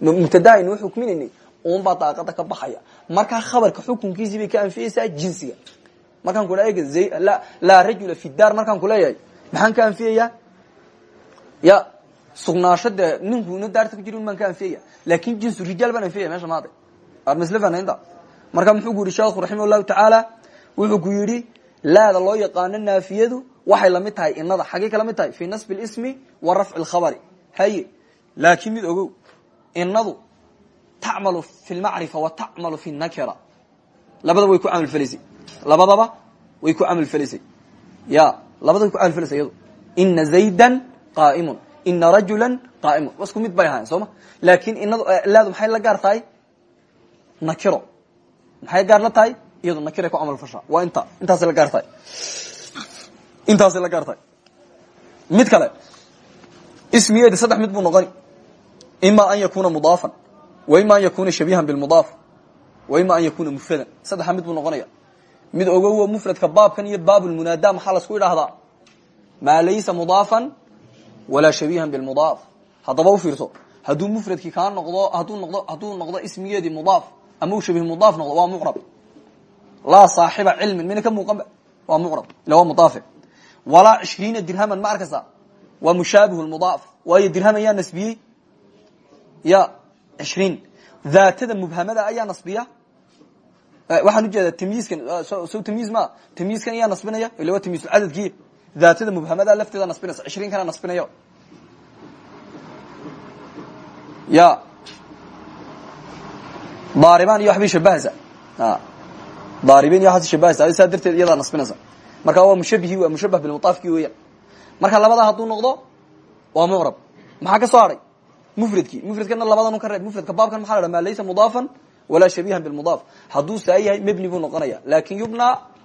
S1: mubtada aynuu xukminaynay unbaa daaqada ka baxaya. Markaa khabarka xukunkiisii bay ka anfiyeysaa jinsiga. Markaan eg laa rajula fi daar markaan kuleeyahay maxaan ka anfiyayaa ya sugnaasho dee ninkuna daarta ku jiri un baan ka anfiyaya laakiin jinsu rijaal baan anfiyaya meesha maade masle fanaynta marka muxuu ku yihi sheekhu raximah llahu tacaala wuxuu ku yidhi laada loo yaqaano naafiyadu waxay la mid tahay inada xaggay ka la mid tahay fi nasbi lismi wa rafci lkhabari haye laakin mid ogow inadu tacmalu fi lmacrifa wa tacmalu fi nakira. Labadaba way ku camal falaysay labadaba way ku camal falaysay ya labadaba way ku camal falaysay iyadu ina zaydan qa'imun ina rajula qa'imun wasku mid bay ahayen soo ma? Laakin inadu laadu maxay la gaar tahay? Nakiro. Maxay gaar la tahay? Iyado nakiray ku camal fashaa waa inta intaasay la gaar tahay. Intaasay la gaar tahay. Mid kale ismigeedi saddex mid buu noqoni. Ima an yakuna mudaafan wa ima an yakuna shabihan bilmudaaf wa ima an yakuna mufradan. Saddexa mid buu noqonaya mid ogowo mufradka baabkan iyo baabulmunaada maxaa lasku idhaahdaa maa laysa mudaafan walaa shabihan bilmudaaf haddaba ufiirso hadduu mufradkii kaa noqdo hadduu noqdo hadduu noqdo ismigeedii mudaaf ama uu shabih mudaaf noqdo waa mucrab laa saaxiba cilmin mina ka muuqanba waa mucrab ila waa mudaafe walaa cishriina dirhaman ma arkaysa waa mushaabihu lmudaaf waayo dirhaman yaa nasbiyey ya cishriin daatada mubhamada ayaa nasbiya waxaan u jeedaa tamyiiskan so tamyiis ma tamyiiskan ayaa nasbinaya ila waa tamyiisucadadkii daatada mubhamada lafteeda nasbinaysa cishriin kana nasbinayo ya daariban iyo waxbay shabahaysa daaribiin iyo waxaas shabahaysa saa darteed iyadaa nasbinaysa marka waa mushabihi waa mushabah bilmudaafki weeyaan marka labadaa hadduu noqdo waa mucrab maxaa ka soo hadhay mufradkii mufradkana labadanu ka reeb baabkan maxa la dhaha maa laysa mudaafan walaa shabihan bilmudaaf hadduu saa yahay mebni buu noqonaya laakiin yubna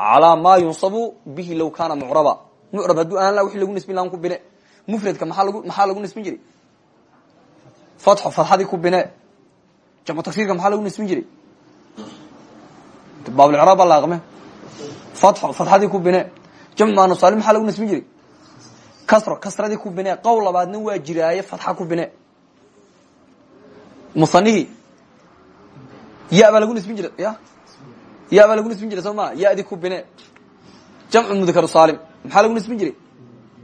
S1: calaa ma yunsabu bihi law kana mucraba. Mucrab hadduu aan la wixii lagu nisbin lahan ku bine. Mufradka maxaa lagu maxaa lagu nisbin jiray? Fatxo fatxadii ku bine. Jamcu taksiirka maxaa lagu nisbin jiray? Baabulcraab baa laaqme fatxo fatxadii ku bine. Jamcu maanusaalim maxaa lagu nisbin jiray? Kasro kasradii ku bine. Qowl labaadna waa jiraaye fatxa ku bine. Musanihii ya baa lagu nisbin jiray ya ya baa lagu nisbin jiray soo maa yadi ku bine. Jamcu mudakar saalim. Maxaa lagu nisbin jiray?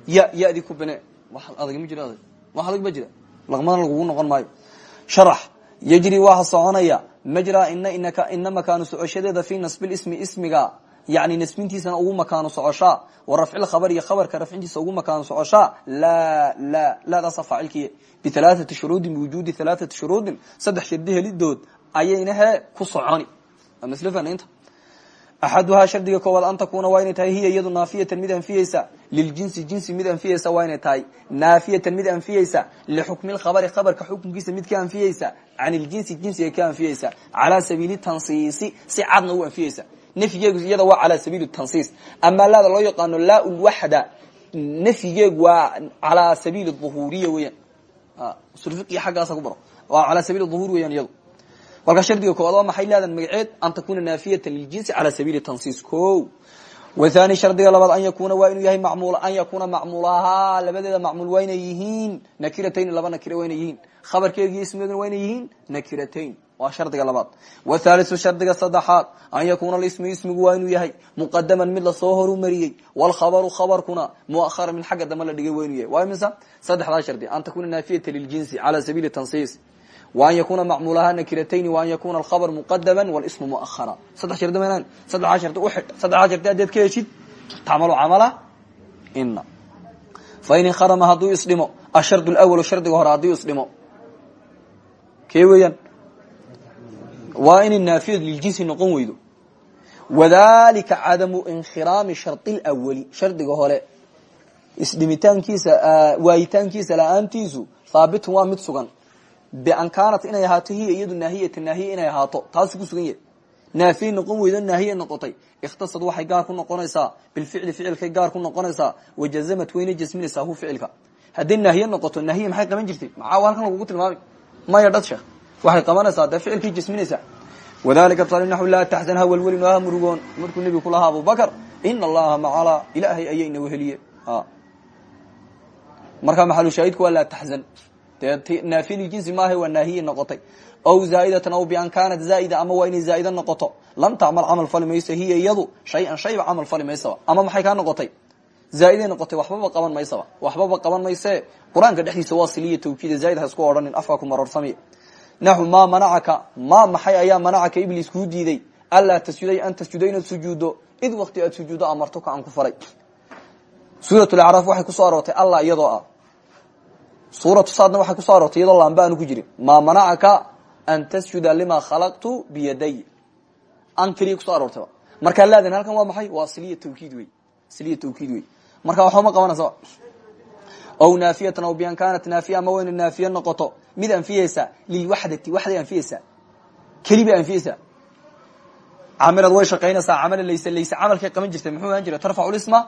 S1: Ya yadi ku bine. Wax adag ma jiro adag wax adag ba jira. Laqmadan lagugu noqon maayo. Sharax. Yajri waa soconaya. Majra ina inaka ina makaanu socoshadeeda fi nasbi ismi ismiga. Yani nasbintiisana ugu makaano socoshaa. Wa rafcil khabr iyo khabarka rafcintiisa ugu makaano socoshaa. La la ladaasa faacilkiy bialaaati shuruudin biwujuudi alaaati shuruudin. Saddex shardi helidood ayayna he ku soconi. Waa masl fanaynta axaduhaa shardiga koowaad an takuuna waa inay tahay hiya iyadu naafiyatan mid anfiyeysa liljinsi jinsi mid anfiyeysa waa inay tahay naafiyatan mid anfiyeysa lixukmi lkhabari khabarka xukunkiisa mid ka anfiyeysa can iljinsi jinsiga ka anfiyeysa calaa sabiili tansiisi si cadna u anfiyeysa nafyigeegu iyada waa calaa sabiili tansiis amaa laada loo yaqaano laa lwaxda nafyigeegu waa calaa sabiili duhuuriya weeyaan usulfiqiga xaggaasa ku baro waa calaa sabiili duhuur weeyaan iyadu marka shardiga koowaad waa maxay leedan magaceed? An takuna naafiyatan liljinsi calaa sabiili tansiis ko wathani shardiga labaad an yakuna waa inuu yahay mamul an yakuna macmuulahaa labadeeda macmuul waa inay yihiin nakiratayn laba nakira waa inay yihiin. Khabarkeegiyo ismiguna waa inay yihiin nakiratayn. Waa shardiga labaad. Wathaliu shardiga saddexaad an yakuna lismu ismigu waa inuu yahay muqadaman mid la soo horumariyey. Wlkhabaru khabarkuna muahara mid xagga dambe la dhigay waa inuu yahay. Waa imisa? Saddexdaa shardi. An takuna naafiyata liljinsi calaa sabiili tansiis an yakuna macmuulaha nakiratayn wa an yakuna alkhabr muqadama wlsmu muahara saddex shardi maynan saddexaa shardi uxidh saddexdaa shardi haddeed ka heshid tacmalu camala ina fain inkarama hadduu isdhimo ashard lwalu shardiga hore hadduu isdhimo kee weeyaan waa inay naafiyad liljinsi noqon weydo wadalika cadamu inkhiraami shardi lwali shardiga hore isdhimitaankiisa waayitaankiisa la'aantiisu haabitun waa mid sugan bian kaanat inay ahaato hiya iyadu naahiyata naahiya inay ahaato taasu ku sugan yahay naafiye noqon weydo naahiya noqotay ikhtasad waxay gaar ku noqonaysaa bilficli ficilkay gaar ku noqonaysaa wajazamat wayna jasminaysaa hu ficilka hadday naahiye noqoto naahiya maxay qaban jirtay maxaa halkan lagugu tilmaamay maya dhad sheekh waxay qabanaysaa dee ficilkay jasminaysaa wadalika tusaale naxu laa taxzan hawalwelin ha murugoon markuu nebigu ku lahaa abubakar ina allaha macalaa ilaahay ayayna weheliye markaa maxalushaahidku waa laa taxzan dee naafiyadii jinsi maaha waa naahiye noqotay. Aw zaaidatan aw bian kaanat zaaida ama waa inay zaaida noqoto. Lam tacmal camal fali mayso hiya iyadu shay-an shayba camal fali maysaba ama maxay kaa noqotay? Zaaiday noqotay waxbaba qaban maysaba waxbaba qaban mayse. Qur'aanka dhexdiisa waa siliya tawkiida zaaid ha isku odhanin afkaa ku marorsamay naxu maa manacaka maa maxay ayaa manacaka iblis kuu diiday? Anlaa tasjuday an tasjuda inaad sujuuddo id wakti aad sujuuddo amartuka aan ku faray. Iyadoo ah suuratu saadna waxay ku soo aroortay iyadoo laamba aanu ku jirin maa manacaka an tasjuda lima khalaqtu biyaday an keliya ku soo aroortayba markaa laadan halkan waa maxay? Waa siliya tawkiid wey siliya tawkiid wey marka waxba ma qabanaysa aw naafiyatan aw bian kaanat naafiya ama wayna naafiye noqoto. Mid anfiyeysa lilwaxdati waxday anfiyeysaa keli bay anfiyeysaa camilad way shaqaynaysaa camala layse layse camalkay qaban jirtay muxuu ahaan jira tarfacu lisma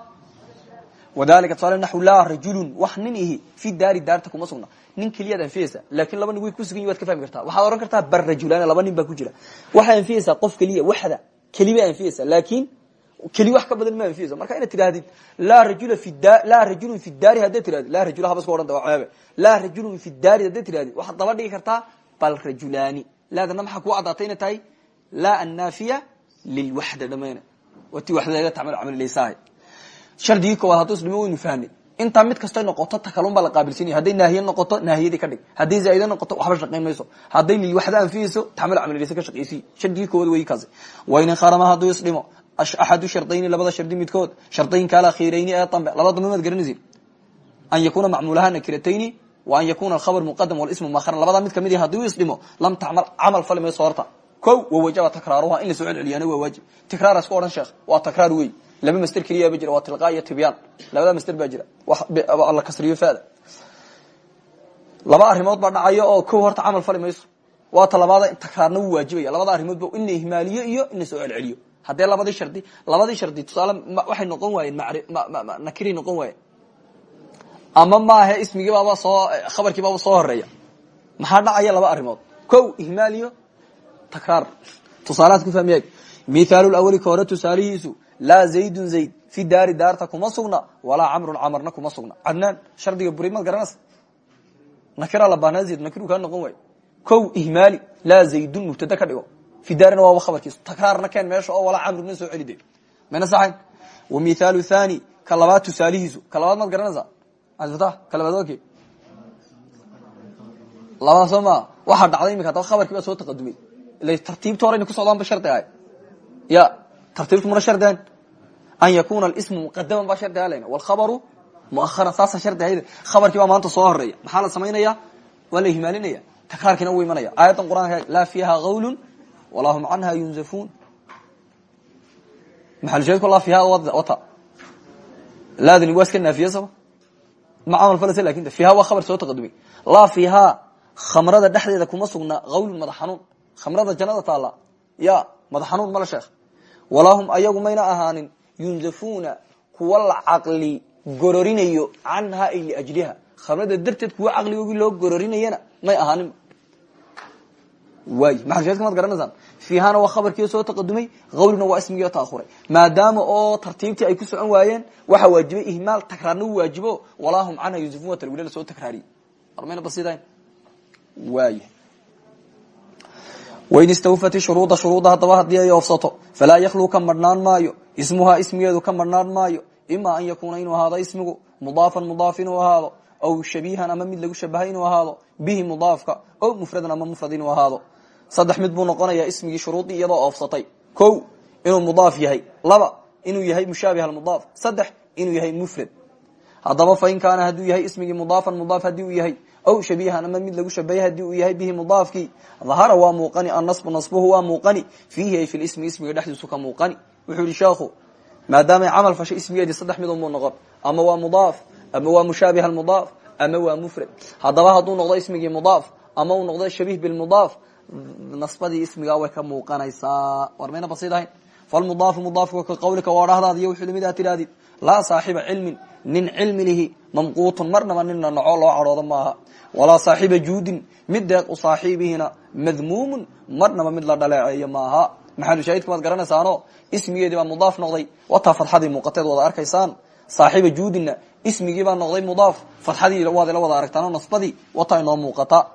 S1: wadalika tusaale naxu laa rajulun wax nin ihi fi daari daarta kuma sugna. Nin keliyaad anfiyeysa laakin laba nin way kusugan yi waad ka fahmi kartaa. Waxaad ohan kartaa bar rajulaan laba nin baa ku jira. Waxay anfiyeysaa qof keliya waxda keli bay anfiyeysaa laakin keli wax ka badan ma anfiyeyso marka inaad tidhahdid laa rajula laa rajulun fi daari haddaad tirahdid laa rajula haba iska odhan waa ceebe laa rajulun fi daari haddaad tirahdid waxaad daba dhigi kartaa bal rajulaani laadana maxaa kuu caddaatay inay tahay laa annaafiya lilwaxda dhamayna wati waxdeeda tacmal camalilaysahay shardigii koowaad hadduu isdhimo waynu fahnay intaa mid kastay noqoto ta kalun baa la qaabilsanya hadday naahiye noqoto naahiyadii ka dhig. Hadday zaaide noqoto waxba shaqayn mayso. Hadday lilwaxda anfiyeyso tacmal camalilaysa ka shaqaysiy shardigii koowaad wey kaasi. Wain inkarama hadduu isdhimo axadu shardayni labada shardi midkood. Shardaynka alakhiirayni ee dambe. Laba dambe maad garanaysid? An yakuna macmuulaha nakiratayni wa an yakuna alkhabr muqadam walismu muaharan labadaa mid ka mid haddii u isdhimo lam tacmal camal fali mayso horta. Ko wawajaba takraaruha in la soo celceliyana waa waajib. Tikraar isku odhan sheekh. Waa takraar wey laba master keliya ba jira waa tilqa iyo tibyaan. Labada master baa jira. La kasriyo fada laba arrimood baa dhacaya oo ko horta camal fali waa ta labaada takraarna wuu labada arrimoodba in la ihmaaliyo iyo in la soo celceliyo. Haddee labadii shardi labadii shardi tusaale waxay noqon waayeen nakiri noqon waayeen. Ama maahe ismigii baaba soo khabarkii baaba soo horreeya maxaa dhacaya laba arrimood? Ko ihmaal iyo tusaalahaad ku fahmiya mithaalu awali ka hore tusaalihiisu laa zaydun zayd fi daari daarta kuma sugna walaa camrun camarna kuma sugna. Cadnaan shardiga buri maad garanaysa nakira labaanaa zayd nakiru kaa noqon waayo ko ihmaali laa zaydun mubtada ka dhigo. Fi daarina waaba khabarkiisu takraarna keen meesha oo walaa camruna soo celi de mayna saxayn wa mithaalu thani ka labaad tusaalihiisu. Ka labaad maad garanaysaa cabdifatax ka labaad oke labada soo maa waxaa dhacday imika hadaba khabarkii baa soo taqadumay. Ila tartiibta hore ina ku socdaan ba shardi ahay. Ya tartiibtu mana shardihayn an yakuna ismu muqadaman baa shardiha len wlkhabaru muaharan saasa shardi ahayd khabarkii baa maanta soo horreeya maxaa la samaynaya waa la ihmaalinaya takraarkiina wuu imanaya aayaddan qur'anka laa fiiha qawlu walaa hum canha yunzafuun maxalsheedku laa fiiha wata laadani waa iska naafiye sama ma camal falasa laakiin fiiha waa khabar soo taqadumay laa fiihaa khamrada dhexdeeda kuma sugna qawlun madax xanuun khamrada jannada taala ya madax xanuun mala sheekh walaa hum ayagu mayna ahaanin yunzafuuna kuwa la caqli gororinayo canha ay liajliha khamrada darteed kuwa caqligoogi loo gororinayana may ahaanin. Waay maxalsheedka maad garanaysaan fiihana waa khabarkii soo taqadumay qawlina waa ismigii taahuray maadaama oo tartiibtii ay ku socon waayeen waxaa waajibay ihmaal takraarna waajibo walaa hum canha talwila la soo takraariyey armayna basidayn waay wain istawfat shuruuda shuruudda haddaba haddii ay oofsato falaa yakluu ka madhnaan maayo ismuhaa ismigeedu ka madhnaan maayo ima an yakuuna inuu ahaado ismigu mudaafan mudaaf inuu ahaado aw shabiihan ama mid lagu shabahay inuu ahaado bihi mudaafka o mufradan ama mufrad inuu ahaado saddex mid buu noqonayaa ismigii shuruudii iyadoo oofsatay ko inuu mudaaf yahay laba inuu yahay mushaabih almudaaf saddex inuu yahay mufrad haddaba fain kaana hadduu yahay ismigii mudaafan mudaaf yahay aw shabiihan ama mid lagu shabahay haddii uu yahay bihi mudaafkii. Dahara waa muuqani annasbu nasbuhu waa muuqani. Fiihi ay fi lismi ismiga dhexdiisu ka muuqani. Wuxuu yihi sheekhu maadaamay camal fashay ismigeedii saddex mid unbuu noqon. Ama waa mudaaf ama waa mushaabih almudaaf ama waa mufrad. Haddaba hadduu noqdo ismigii mudaaf ama uu noqdo shabiih bilmudaaf nasbadii ismigaa way ka muuqanaysaa. War mayna falmudaafu mudaafku ka qawlika waa dhahdaad iyo wuxuu la mid a tidhahdid laa saaxiba cilmin nin cilmi lihi mamquutun marnaba nina naco loo cadhoodo maaha walaa saaxiba juudin mid deeq u saaxiibihina madmuumun marnaba mid la dhaleeceeyo maaha maxalu shaahidka maad garanaysaano ismigeedii baa mudaaf noqday wataa fadxadii muuqateed wada arkaysaan saaxiba juudinna ismigii baa noqday mudaaf fadxadii waad ila wada aragtaano nasbadii wataa inoo muuqata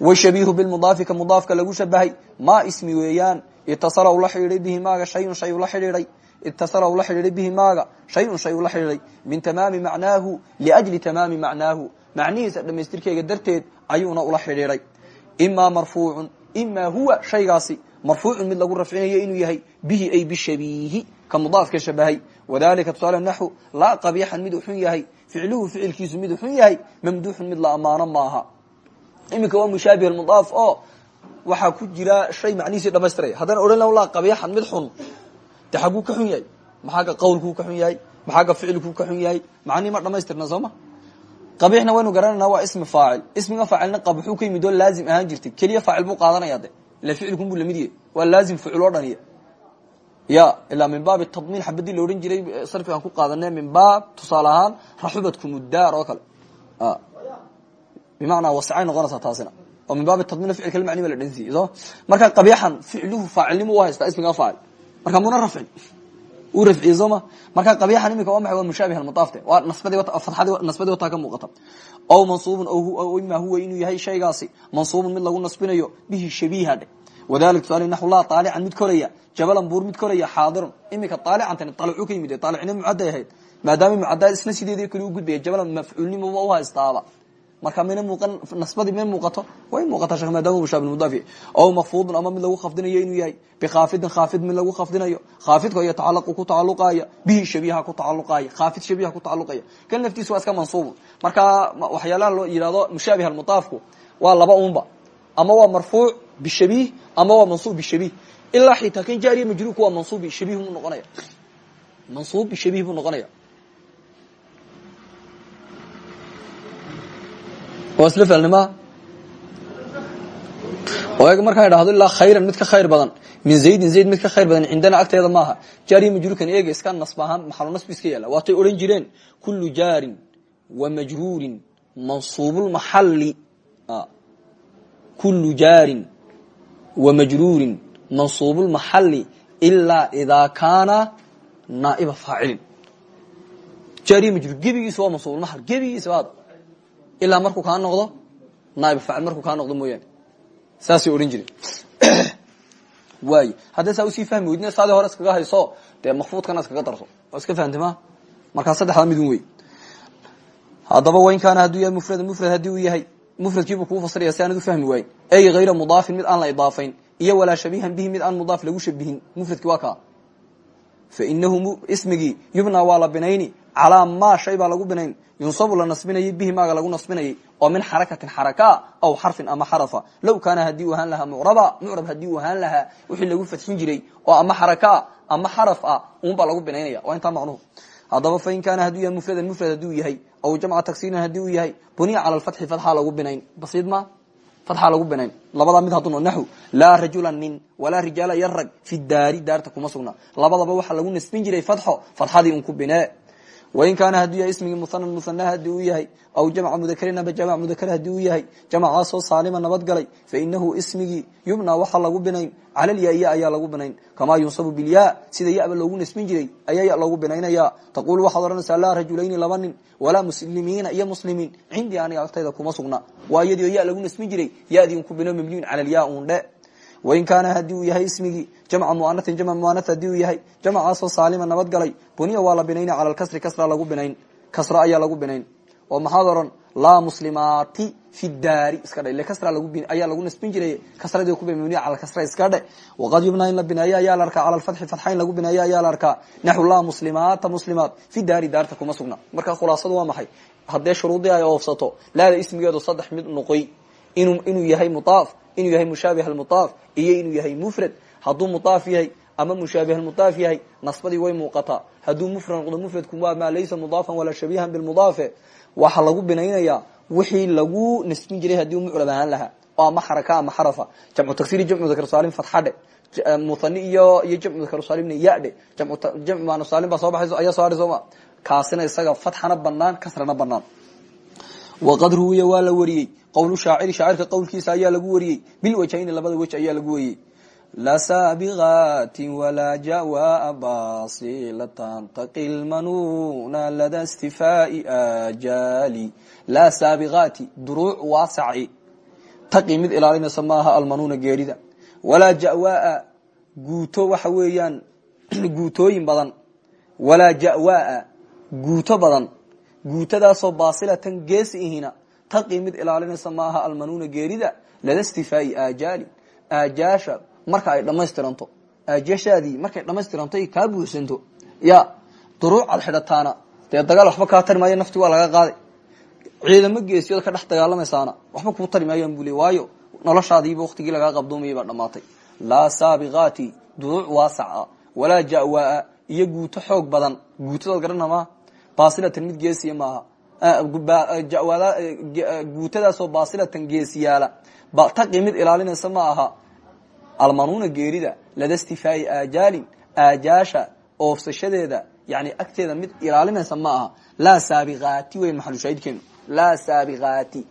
S1: wshabiihu bilmudaafi ka mudaafka lagu shabahay maa ismi weeyaan itasala ula xidhiiday bihi maaga shayun shay ula xidhiiday itasala ula xidhiiday bihi maaga shayun shay ula xidhiiday min tamaami macnaahu liajli tamaami macnaahu macnihiisa dhamaystirkeega darteed ayuuna ula xidhiiday imaa marfuucun imaa huwa shaygaasi marfuucun mid lagu rafcinayo inuu yahay bihi ay bishabiihi ka mudaafka shabahay wadalika tusaale naxu laa qabiixan mid uxun yahay ficluhu ficilkiisu mid uxun yahay mamduuxun mid la ammaano maaha iminka waa mushaabih mudaaf oo waxaa ku jira shay macnihiisii dhamaystiraya haddana odhan la qabiixan mid xun. De ka xun yahay. Maxaaga qawlkuu ka xun yahay? Maxaaga ficilkuu ka xun yahay? Macnihi ma dhamaystirna soo ma? Qabiixna garanayna waa ismi faacil. Ismiga faacilna qabuxuu ka yimid laazim ahaan jirtay. Keliya faacil buu qaadanaya de. Ila ficilkunbuu la mid yahay. Waa laazim ficil oo dhaniya ya ilaa min baabi tadmiin xabadii la odhan jiray sarfigaan ku qaadane min baab tusaale ahaan raxubadkumudaar oo kale. Bimacnaa wascay noqonaysaa taasina oo min baabi tadmiin ficilka la macni ba la dhansiiyey so marka qabiixan ficluhu faacilnimo u haystaa ismiga faacil. Marka muna rafcin uu rafciyey soo ma marka qabiixan imika waa maxay waa mushaabih almudaafte waa nasbadii nasbadii wataa ka muuqata. Ow mansuubun o ima huwa inuu yahay shaygaasi mansuubun mid lagu nasbinayo bihi shabiiha dhe wadalik tusaale naxu laa taalican mid koraya jabalan buur mid koraya xaadirun imika taalicantani taalicu ka yimid taalicnimo mucadday ahayd maadaama mucaddaa isna sideedii kale u gudbaya jabalan mafcuulnimo u haystaaba marka mayna muuqan nasbadii may muuqato way muuqataa shekh maadaama mushaabih mudaaf ow makfuudun ama mid lagu khafdinayo inuu yahay. Bikhaafidin khaafid mid lagu khafdinayo. Khaafidka iyo tacalaqu ku tacaluqaaya bihi shabiiha ku tacaluqaaya khaafid shabiiha ku tacaluqaya kan laftiisa waa iska mansuubun marka waxyaalaha loo yidhahdo mushaabih almudaafku waa laba unba. Ama waa marfuuc bishabiih ama waa mansuub bishabiih ilaa xitaa kan jaariya majruurku waa mansuub bishabiih buu noqonaya. Mansuub bishabiih buu noqonaya waa isla falnimaa o markaan idhahdo ilaa khayran mid ka khayr badan min zaydin zayd mid ka khayr badan cindana agteeda maaha jaariya majruurkan eega iska nasba ahaan maxalu nasbi iska yaalla waatay odhan jireen kulu jaarin wa majruurin mansuubulmaxalli kulu jaarin wa majruurin mansuubulmaxalli ilaa idaa kaana naaiba faacilin jaariya majruur gebigiisa waa mansuubulmaxal gebigiisa ilaa markuu kaa noqdo naaib faacil markuu kaa noqdo mooyaane. Saasay odhan jireen. Waay. Hadday saa u sii fahmi weydina saadii hore iskaga hayso dee makfuudkana iskaga darso. Oo iska fahamti ma? Markaa saddexdaa midun wey. Haddaba wain kaana hadduu yahay mufradan mufrad haddii uu yahay mufradkiibuu kuu fasiraya si aanad ufahmi waayin ey hayra mudaafin mid aan la idaafayn iyo walaa shabiihan bihi mid aan mudaaf lagu shabihin mufradki waa kaa. Fainahu ismigii yubnaa waa la binayni calaa maa shay baa lagu binayn yunsabu la nasbinayay bihi maaga lagu nasbinayay oo min xarakatin xaraka aw xarfin ama xarafa low kaana haddii u ahaan lahaa mucraba mucrab haddii lahaa wixii lagu fadxin jiray. Oo ama xarakaa ama xaraf ah unbaa lagu binaynaya. Waa intaa macnuhu. Haddaba fain kaana hadduu yahay mufradan mufrad hadduu yahay aw jamca tagsiirin haddii uu yahay buniya cala lfatxi fatxaa lagu binayn. Basiid ma? Fatxaa lagu binayn. Labadaa mid hadduu naxu laa rajula nin walaa rijaala iyo rag fi daari daarta kuma labadaba waxaa lagu nasbin jiray fatxo fatxadii un ku binee wain kaana hadduu yahay ismigii muhanan muhana haddii uu yahay aw jamca mudakarin aba jamc mudakar haddii uu yahay jamcaasoo saalima nabadgalay fainahu ismigii yubnaa waxaa lagu binayn cala lyaaya ayaa lagu binayn kamaa yunsabu bilya sida yaba loogu nasbin jiray ayaa ya loogu binaynaya taqul waxaad odhanaysaa laa rajulayni laba nin walaa muslimiina iyo muslimiin cindii aniga agtayda kuma sugna waa iyadii ya lagu nasbin jiray yadii un ku bino mabniyun cala lya un dhe wain kaana haddii uu yahay ismigii jamca muanatin jamc muana haddii uu yahay jamcaasoo saalima nabadgalay buniya waa la binayna cala lkasri kasra lagu binayn kasra ayaa lagu binayn. Oo maxaad oran laa muslimaati fi daari iska dhe ayaa lagu nasbin jiray kasradii ku mabniya cala kasra iska dhe waqad yubnaa in la bineeyo ayaa la arkaa cala lfatxi fatxa in lagu bineeyo ayaa la arkaa. Naxu laa muslimaata muslimaat fi daari daarta kuma sugna. Marka khulaasadu waa maxay? Haddee shuruudii ay oofsato laada ismigeedu saddex mid inuu yahay muaaf inuu yahay mushaabih muaaf iyo inuu yahay mufrad. Hadduu muaaf yahay ama mushaabih muaaf yahay nasbadii way muuqataa. Hadduu mufrad noqdo mufradku waa maa laysa mudaafan walaa shabihan bilmudaafe. Waxaa lagu binaynaya wixii lagu nasbin jiray haddii mucrab ahaan lahaa. Oo ama xaraka ama xarafa. Jamcu tagsiri jamcu dakr salim fatxadhe muthani iyo iyo jamcu dakr salimna yadhe jamcu maanu salim baa soo baxay ayaa soo hadhay sooma kaasina isaga fatxana banaan kasrana banaan waqad ruwiya waa la wariyey qowlu shaaciri shaacirka qowlkiisa ayaa lagu wariyey. Bilwajhayni labada wej ayaa lagu wariyey. La saabiqatin walaa jawaa basilatan taqi lmanuna lada istifaai ajali laa saabiqaati duruuc waasaci taqi mid ilaalinaysa maaha almanuuna geerida. Walaa jawaa guuto waxa weeyaan guutooyin badan. Walaa jawaa guuto badan. Guutadaasoo baasilatan geesi ihina taqi mid ilaalinaysa maaha almanuuna geerida lada stifaai aajaasha marka ay dhamaystiranto aajashaadii markay dhamaystiranto ay kaa buuxsanto ya duruuc ad xidhataana dee dagaal waxba kaa tari maayo nafti waa laga qaaday. Ciidamo geesiyood ka dhex dagaalamaysaana waxba kuu tari maayaan waayo noloshaadiiba waktigii lagaa qabdoomayay baa dhamaatay laa saabiqaati duruuc waasaca. Walaa jawaa iyo guuto xoog badan. Guutadood garana maa basilatan mid maaha guutadaasoo basilatan geesiyaala taqi mid ilaalinaysa ma aha. Almanuuna geerida lada stifaai aajaalin aajaasha oofsashadeeda yani agteeda mid ilaalinaysa ma aha. Laa saabiqaati wey maxalushaahidkeenu laa saabiqaati.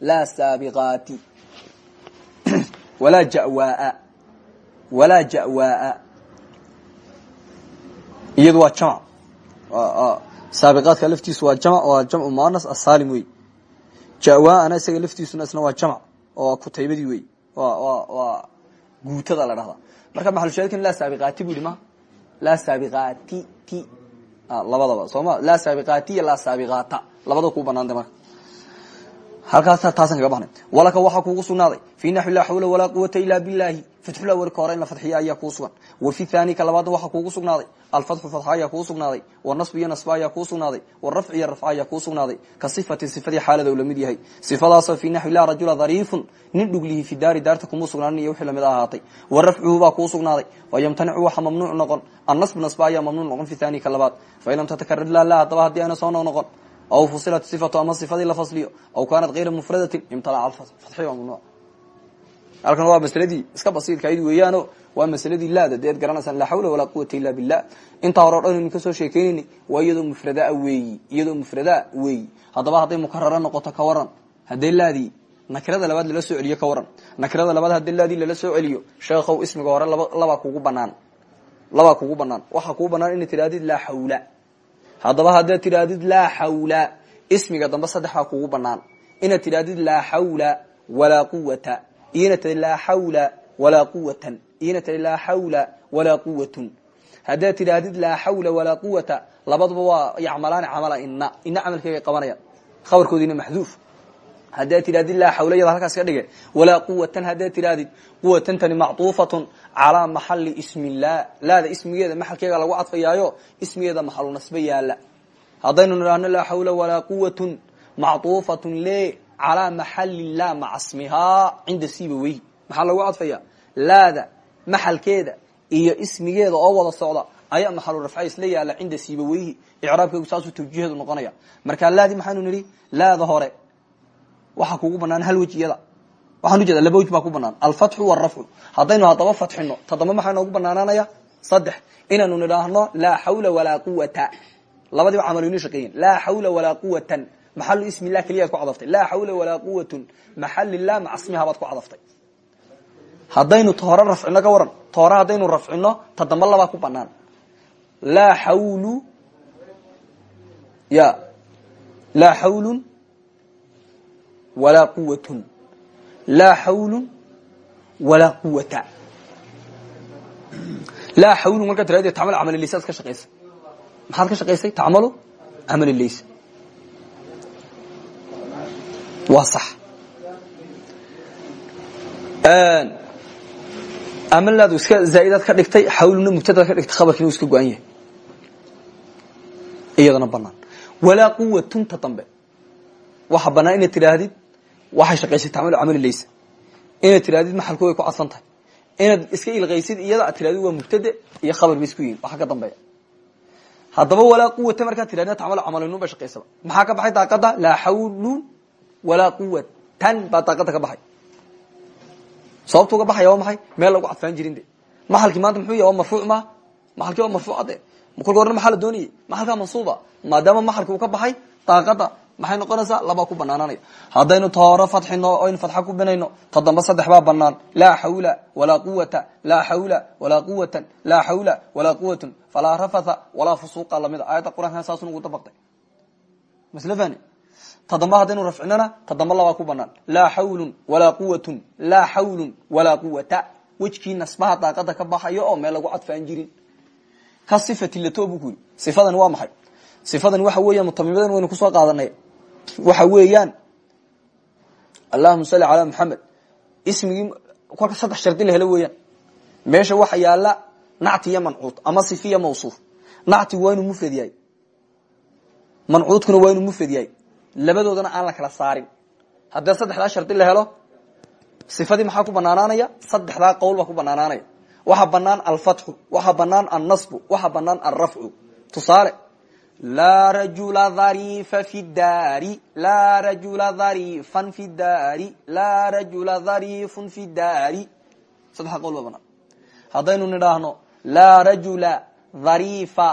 S1: Laa saabiqaati. Walaa jawaa walaa jawaa iyadu waa jamc saabiqaadka laftiisu waa jamc waa jamcu muanas asaalim wey jawaana isaga laftiisuna isna waa jamc oo kutaybadii wey waa guutada la dhahdaa. Marka maxalushaahidkan laa saabiqaati bu yihi ma laa saabiqaati ti. Labadaba. Sooma laa saabiqaati iyo laa labada ku banaantay marka. Halkaas taasan kaga walaka waxaa kuugu sugnaaday. Fi naxwi laa xawla walaa quwata ila billahi fatxula warka hore in la fadxiya ayaa kuu sugan. Wa fi thani ka labaadna waxaa kuugu sugnaaday. Alfatxu fatxa ayaa kuu sugnaaday. Wanasb iyo nasba ayaa kuu sugnaaday. Warafc iyo rafca ayaa kuu sugnaaday. Ka sifatin sifadii xaalada u la mid yahay. Sifadaasoo fi naxwi laa rajula dhariifun nin dhuglihi fi daari daarta kumuu sugnaanin iyo wixii la mid ahaatay. Wa rafcuhu baa kuu sugnaaday. Wa yamtanicu waxa mamnuuc noqon. Annasb nasba ayaa mamnuuc noqon fi thani ka labaad. Fain lam tatakarar la la haddaba haddii ayna soo noq noqon. Aw fusilat sifatu ama sifadii la fasliyo. Aw kaanat kayra mufradatin imtalaca fatxi waa mamnuuc halkan waa masladii iska basiirkayd weeyaano waa masladii laada deed garanaysaan laa xawla walaa quwata illa billah. Intaa hore o dhan aynu ka soo sheekeynayni waa iyadoo mufradaa weeyi iyadoo mufradaa weeyi. Haddaba hadday mukarara noqoto ka waran hadday laadii nakirada labaad lala soo celiyo ka waran. Nakirada labaad hadday laadii lala soo celiyo sheekhow ismiga hore laba labaa kugu banaan labaa kugu banaan waxaa kugu banaan inay tidhahdid laa xawla haddaba haddaad tidhaahdid laa xawla ismiga dambe saddex baa kugu banaan inaad tidhaahdid laa xawla walaa quwata iyona tadi laa xawla walaa quwatan iyona tadi laa xawla walaa quwatun haddaad tidhaahdid laa xawla walaa quwata labaduba waa yacmalaani camala ina ina camalkeegay qabanayaan khabarkoodiina maxduuf haddaad tidhahdid laa xawla yada halkaas ka dhige walaa quwatan haddaad tidhahdid quwatantani macطuufatun calaa maxali ismi laa laada ismigeeda maxalkeega lagu cadfayaayo ismigeeda maxalu nasbe yaalla haddaynu nidhaahno laa xawla walaa quwatun macطuufatun le calaa maxali la maca smihaa cinda sibaweyhi maxaa lagu cadfaya laada maxalkeeda iyo ismigeeda oo wada socda ayaa maxalu rafca isla yaalla cinda sibaweyhi icraabkeegu saasuu tawjiheedu noqonaya. Marka laadi maxaanu nidhi laada hore waxaa kugu banaan hal wej iyada waxaan ujeeda laba wej baa ku banaan alfatxu wrafcu haddaynu haddaba fatxino toddoba maxaa noogu banaanaanaya saddex inaanu nidhaahno laa xawla walaa quwata labadiiba camal inoo shaqeeyen laa xawla walaa quwatan maxalu ismi lah keliyaad ku cadaftay laa xawla walaa quwatun maxali lah maca smiha baad ku cadaftay haddaynu toore rafcino ka waran. Toore haddaynu rafcino toddoba labaa ku banaan. Laa xawlu ya. Laa xawlun walaa quwatun laa xawlun walaa quwata laa xawlun markaa tirade tacmal camal laysa ad ka shaqaysay maxaad ka shaqaysay tacmalu camal laysa waa sax. Amalaadu iska zaaidaad ka dhigtay xawluna mubtadaad ka dhigtay khabarkiina u iska go-an yahay. Iyadana banaan. Walaa quwatunta dambe. Waxa banaan inaad tidhaahdid waxay shaqaysay tacmalu camali laysa. Inaad tidhahdid maxalku way ku cadsan tahay. Inaad iska ilqaysid iyada ad tidhahdid waa mubtade iyo khabar bay isku yihiin waxa ka dambeeya. Haddaba walaa quwata markaad tidhahda tacmalu camalinun bay shaqaysaba. Maxaa ka baxay daaqada laa xawlun walaa quwatan baa daaqada ka baxay. Sababtu uga baxaya waa maxay? Meel lagu cadfaan jirin de. Maxalkii maanta muxuu yahy waa marfuuc ma? Maxalkii waa marfuuca de. Kolka horena maxaa la doonayay? Maxalkaa mansuuba. Maadaama maxalki uu ka baxay daaqada maxay noqonaysaa? Labaa ku banaananaya haddaynu tooro fadxino oynu fadxa ku binayno toddoba saddex baa banaan laa xawla walaa quwata laa xawla walaa quwatan laa xawla walaa quwatun falaa rafatha walaa fusuuqa lamida. Aayadda qur'aankan saasun ugu dabaqday masle fani toddoba haddaynu rafcinana toddoba labaa ku banaan laa xawlun walaa quwatun laa xawlun walaa quwata wejkii nasbaha daaqada ka baxayo oo meel lagu cadfaan jirin ka sifati lato bu ku yiri sifadani waa maxay sifadani waxa weeyaan mutamimadan waynu ku soo qaadanay waxa weeyaan allahuma salli calaa maxamed ismigii kolka saddex shardi la weeyaan meesha waxa yaalla nacti iyo mancuud ama sifiya mawsuuf nactigu waa inuu mufrad yahay mancuudkuna labadoodana aan la kala saarin. Haddii saddexdaa shardi la helo sifadii maxaa ku banaanaanaya saddexdaa qowl baa ku banaanaanaya waxa banaan alfatxu waxa banaan annasbu waxa banaan alrafcu tusaale laa rajula dharifa fi daari laa rajula dharifan fi daari laa rajula dharifun fi daari. Saddexdaa qowl baa banaan haddaynu nidhaahno laa rajula dharifa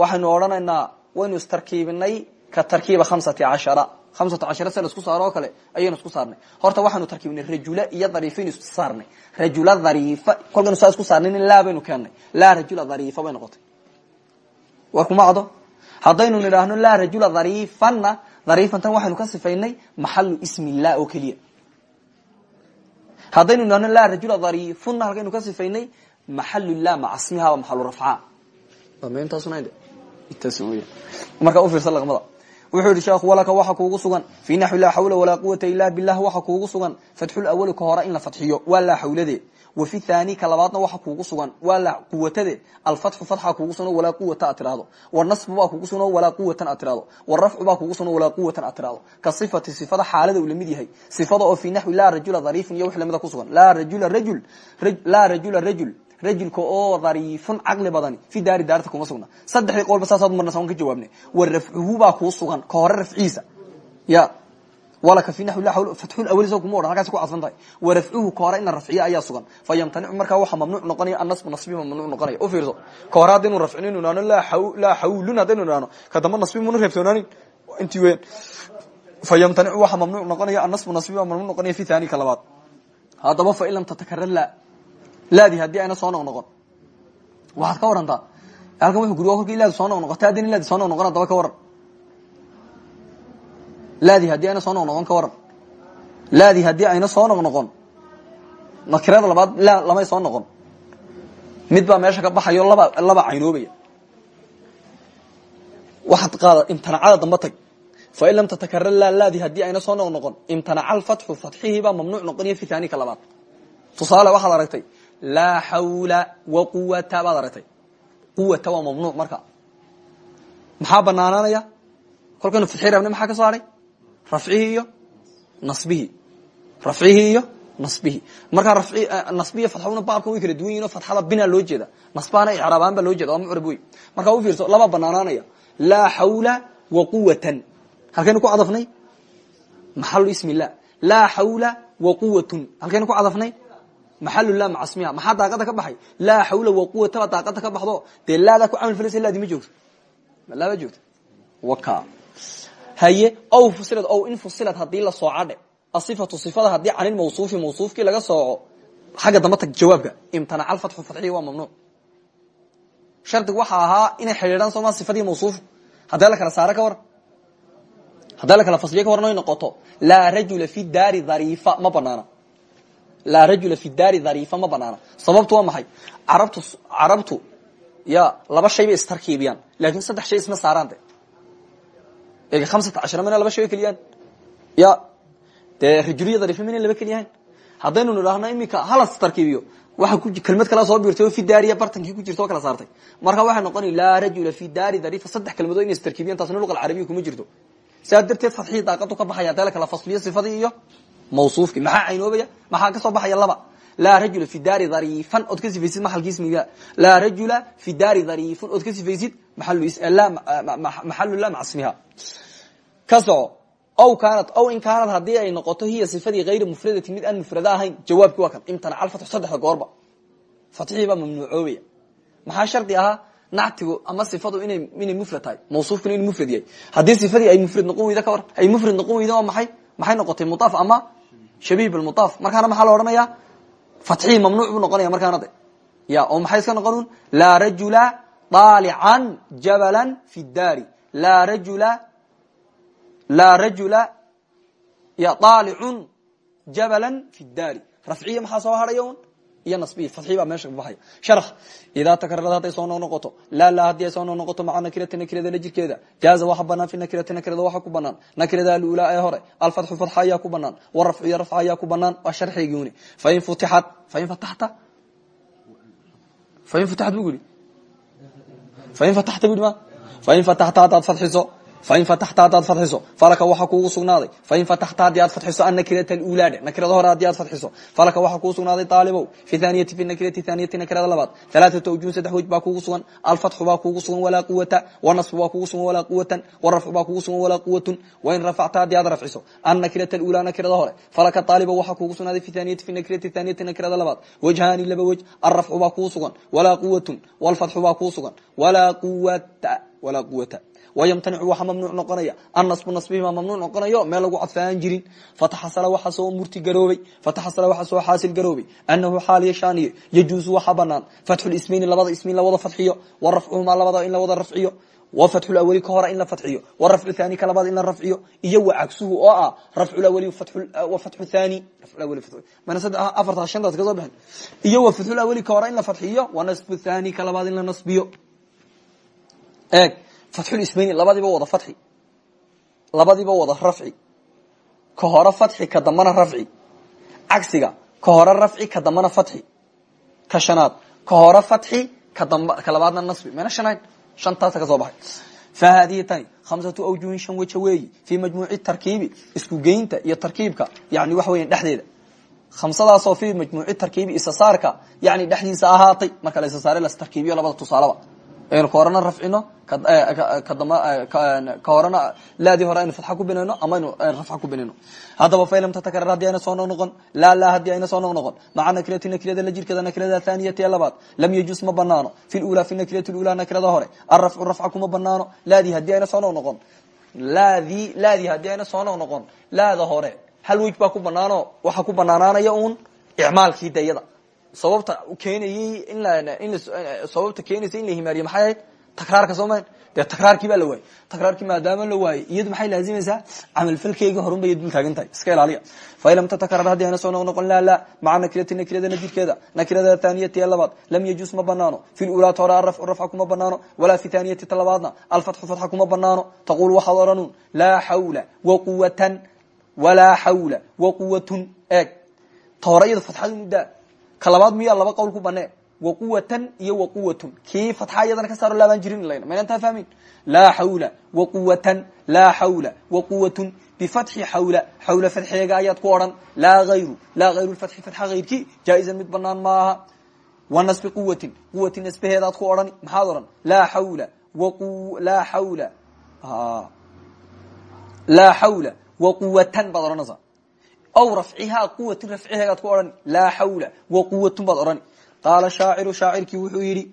S1: waxaynu odhanaynaa waynu istarkiibinay ka tarkiiba hamsati cashara. Hamsata cashara saaro kale ayaynu isku saarnay. Horta waxaanu tarkiibinay rajula iyo dhariifaynu isku saarnay. Rajula dhariifa kolkaynu saa isku saarnay in laa baynu keennay laa rajula dhariifa bay noqotay. War kuma cado haddaynu nidhaahno laa rajula dhariifanna dhariifantan waxaynu ka sifaynay maxalu ismi lah oo keliya. Haddaynu nidhahno laa rajula dhariifunna halkaynu ka sifaynay maxalu lah maca smiha maxalu rafca markaa ufiirsa laqmada wuxuu yihi sheekhu walaka waxa kuugu sugan. Fii naxwi laa xawla walaa quwata ila bilah waxa kuugu sugan. Fatxul awali ka hore in la fadxiyo waa laa xawlade wa fi thani ka labaadna waxa kuugu sugan waa laa quwatade alfatxu fatxa kuugu sugan walaa quwata ad tirahdo wanasbu baa kuugu sugan walaa quwatan ad tirahdo warafcu baa kuugu sugan walaa quwatan ad tirahdo ka sifati sifada xaalada uu yahay. Sifada oo fii naxwi laa rajula dhariifun iyo wix lamida kusugan laa rajula rajul laa rajula rajul rajulka oo dhariifun caqli badani fi daari daarta kuma sugna. Saddexdii qolba saasaad marna saan ka jawaabnay. Wa rafcuhu baa kuu sugan ka hore rafciisa. Ya. Walaka fi naxwi la xawl fatxul awali soo kuma odhan halkaas ku cadfan tahay. Wa rafcuhu ka hore ina rafciya ayaa sugan. Fa yamtanicu markaa waxa mamnuuc noqonaya annasbu nasbi ma mamnuuc noqonaya. U fiirso. Ka hore haddaynu rafcin inu idhahno laa xaw laa xawlun haddaynu idhahno ka damba nasbi muna reebtoonaanin intii weyn. Fa yamtanicu waxa mamnuuc noqonaya annasbu nasbi baa mamnuuc noqonaya fi thani ka labaad. Haddaba fa in lam tatakarar la laadi haddii ayna soo noq noqon. Waxaad ka warantaa halkan wuxuu guri kolkii laadi soo noq noqotay haddina laadi soo noq noqon haddaba ka waran. Laadi haddii ayna soo noq noqon ka waran. Laadi haddii ayna soo noq noqon nakirada labaad la lamay soo noqon. Mid meesha ka baxayo laba laba caynoobaya. Waxaad qaada imtinacada damba tag. Fa in lam tatakarar la laadi haddii ayna soo noq noqon imtanaca alfatxu fatxihii baa mamnuuc noqonaya fi thani ka labaad. Tusaale aragtay laa xawla waquwata baad aragtay quwata waa mamnuuc marka maxaa banaanaanaya kolkaynu fidxi rabnay maxaa ka hadhay rafcihii iyo nasbihii rafcihii iyo nasbihii markaa nasbiya fadxuna baabka way kala duwan yihiin oo fadxada bina loo jeeda nasbahana icraabaan baa loo jeeda waa mucrab wey markaa u fiirso laba banaanaanaya laa xawla waquwatan halkaynu ku cadafnay maxalu ismi lah laa xawla waquwatun halkaynu ku cadafnay maxalu la maca smiha maxaa daaqada ka baxay. Laa xawla waquwataba daaqada ka baxdo. Dee laadaa ku camal falaysa laadi ma joogto laaba joogto waka. Haye ow fusilad ow in fusilad haddii la soocadhe asifatu sifada haddii can ilmawsuufi mawsuufkii laga sooco xagga damba tag jawaabka. Imtanaca alfatxu fatxihi waa mamnuuc. Shardigu waxa ahaa inay xidhiidhaan sooma sifadii mawsuufu haddee la kala saare ka waran haddee la kala fasliye ka waran oy noqoto. Laa rajula fi daari dhariifa ma banaana laa rajula fi daari dhariifa ma banaana. Sababtu waa maxay? Carabtu carabtu ya laba shay bay istarkiibiyaan laakin saddex shay isma saaraan de e hamsata cashara mina laba shay bay keliyaan. Ya dee rajuliya dhariifa mina laba keliyahan haddaynu nidhaahno imika halas tarkiibiyo waxa ku kelmad kala soo biirtay oo fi daariya bartankii ku jirta oo kala saartay. Marka waxay noqoni laa rajula fi daari dhariifa saddex kelmadood inay istarkiibiyan taasna luqa alcarabiya kuma jirto. Sidaa darteed fatxihii daaqadu ka baxaya hadee la kala fasliyo sifadii iyo mawsuufkii. Maxaa caynoobaya maxaa ka soo baxaya laba? Laa rajula fi daari dhariifan ood ka sifaysid maxalki ismiga laa rajula fi daari dhariifun ood ka sifaysid maxalu la maca smiha ka soco ow kaanat ow in kaanad haddii ay noqoto hiya sifadii hayra mufradatin mid aan mufrada ahayn jawaabki waa kan. Imtanaca alfatxu saddexda goorba. Fatxihii baa mamnuucoobaya. Maxaa shardi ahaa? Nactigu ama sifadu ina inay mufrad tahay. Mawsuufkuna inu mufrad yahay. Haddii sifadii ay mufrad noqon weyda ka war ay mufrad noqon weyda waa maxay? Maxay noqotay mudaaf ama shabiih bilmudaaf markaana maxaa la odhanaya fatxihii mamnuuc buu noqonaya markaana de ya oo maxay iska noqon un laa rajula daalican jabalan fi daari laa rajula laa rajula ya daalicun jabalan fi daari rafciya maxaa soo hadhaya iyo nasbiya fatxii baa meesha baxaya sharax idaa takararada hadday soo noqnoqoto laa laa haddii ay soo noqnoqoto maca nakirati nakirada la jirkeeda jaaza waxa banaan fi nakirati nakirada waxa ku banaan nakirada alulaa ee hore alfatxu fatxa ayaa ku banaan warafcu iyo rafca ayaa ku banaan waa sharxigiuni fain futixat fain fataxta fain futaxat bu yidhi fain fataxta bu yidhi ma fain fataxta haddaad fadxiso fain fataxta haddaad fadxiso falaka waxa kuugu sugnaaday fain fataxta haddii aad fadxiso annakirata nakirada hore haddii aad falaka waxa kugu sugnaaday aalibow fi thaniyati fi nakirati thaniyati nakirada labaad halaaثatu awjuun saddex wej baa kugu sugan alfatxu baa kugu sugan walaa quwata wanasbu baa kugu sugan walaa quwatan warafcu baa kugu sugan walaa quwatun wain rafacta haddii aad rafciso annakirata alulaa nakirada hore falaka aalibow waxa kugu sugnaaday fi thaniyati fi nakirati thaniyati nakirada labaad wajhaani laba wej alrafcu baa kugu sugan walaa quwatun walfatxu baa kugu sugan walaa quwata walaa quwata wymtanicu waxaa mamnuuc noqonaya annasbu nasbihi baa mamnuuc noqonayo meel lagu cadfaan jirin fataxasala waxa soo murti garoobay fataxasala waxa soo xaasil garoobay anahu xaal yashaaniye yajuusu waxa banaan fatxu labada ismi in la wada fadxiyo wa labada in la wada rafciyo wa fatxu lawali ka hora in la fadxiyo wa rafcu thani ka labaad in la rafciyo iyo wa cagsuhu oo ah rafcu lawali wa fatxu thani mana afarta shantaas ka soo bixin iyo wa fatxu lawali ka hora in la fadxiyo wa fatxulismayni labadiiba wada fadxi labadiiba wada rafci. Ka hore fadxi ka dambana rafci. Cagsiga ka hore rafci ka dambana fadxi ka shanaad ka hore fadxi ka labaadna nasbi. Mayna shanayn shantaasa ka soo baxay. Fa haadihi tani khamsatu awjuhin shan weja weeyi fii majmuuci tarkiibi isku geynta iyo tarkiibka yani waxa weyan dhexdeeda. Khamsadaasoo fii majmuuci tarkiibi isasaarka yani ahaatay marka la isasaare aynu ka horena rafcino ka horena laadii hore aynu fatxa ku binayno ama aynu rafca ku binayno. Haddaba fain lam tatakarar haddii ayna soo noqnoqon laa laa haddii ayna soo noqnoqon. Maca nakirati nakirada la jirkeeda nakirada thaniyati ee labaad lam yajus ma banaano fi lula fi nakirati lula nakirada hore arafcu rafca kuma banaano laadii haddii ayna soo noqnoqon laadii laadii haddii ayna soo noqnoqon laada hore hal wej baa ku banaano waxa ku banaanaanaya uun icmaalkii dayada sababta keenayey in in sababta keenaysa in la himaariye maxay ahayd? Takraarka soo ma dee takraarkii baa la waayey takraarkii maadaama la waayey iyadu maxay laazimaysaa camalfalkeyga horun bay dul taagan tahay iska ilaaliya. Fain lam tatakarar haddii ayna soo noqnoqon laa laa maca nakirati nakirada najirkeeda nakirada thaniyati ee labaad lam yajus ma banaano fi lulaat hore arafcu rafca kuma banaano walaa fi thaniyati ta labaadna alfatxu fatxa kuma banaano taqul waxaad odhanuun laa xawla waquwatan walaa xawla waquwatun eeg. Ta hore iyada fatxadu mudaa ka labaad miyaa laba qowl ku banee. Waquwatan iyo waquwatun kii fatxa iyadana ka saaro laabaan jirin lan maynan taa fahmin? Laa xawla waquwatan laa xawla waquwatun bifatxi xawla xawla fatxeega ayaad ku odhan. Laa ayru laa hayru fatxi fatxa hayrkii jaa-izan mid banaan maaha. Wa nasbi quwatin quwatin nasbaheedaad ku odhani maxaad odhan? Laa xawla laa xawla laa xawla waquwatan baad odhanaysaa aw rafcihaa quwatin rafciheegaad ku odhani laa xawla waquwatun baad odhani qaala shaaciru shaacirkii wuxuu yidhi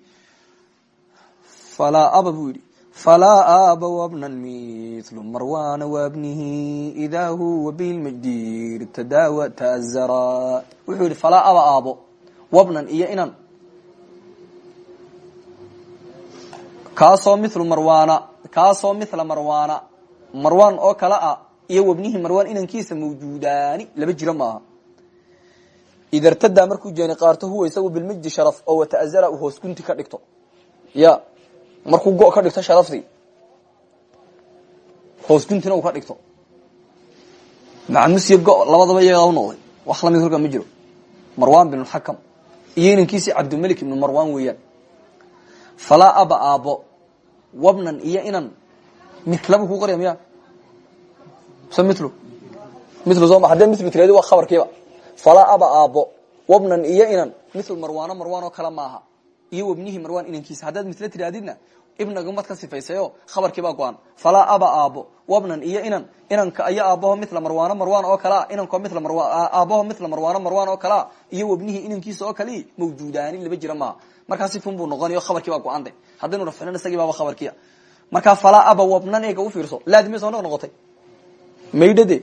S1: falaa aba buu yidhi falaa aaba wabnan mithlu marwana wabnihi idaa huwa bilmajdir tadaawa taazara wuxuu yidhi falaa aba aabo wabnan iyo inan kaasoo mithlu marwana kaasoo mithla marwana marwan oo kale ah iyo wabnihi marwan inankiisa mawjuudaani laba jiro maaha. Idartadaa markuu jeeni qaarto huwa isagu bilmajdi sharaf oo wata'azara uu hoos gunti ka dhigto. Ya markuu go ka dhigto sharaftii hoos guntina uu ka dhigto. Macmusiyo go labadaba iyagaa u noqday. Wax la mid halkaa ma jiro. Marwan bin xakam iyo inankiisii cabdilmalik ibnu marwan weeyaan. Falaa aba aabo wabnan iyo inan mitlaba kuu qorya miya se mithlu mithlu soo ma haddee mithlu tiradi waa khabarkiiba falaa aba aabo wabnan iyo inan. Mithlu marwaano marwan oo maaha. Iyo wabnihi marwan inankiisa. Haddaad mitla tiraadidna ibnaga mad ka sifaysayo. Khabarkiibaa go-an falaa aba aabo wabnan iyo inan. Inanka iyo aabaho mithla marwaano marwan oo kalea inanko mithla mar aabaho mithla marwaano marwan oo kalea iyo wabnihi inankiisa oo kale mawjuudaani laba jira maaha. Markaa sifun buu noqonayo khabarkii baa go-ande haddaynu rafcinan isagii baaba khabarkiia markaa falaa aba wabnan eega u fiirso. Laadi may soo noq noqotay maydhade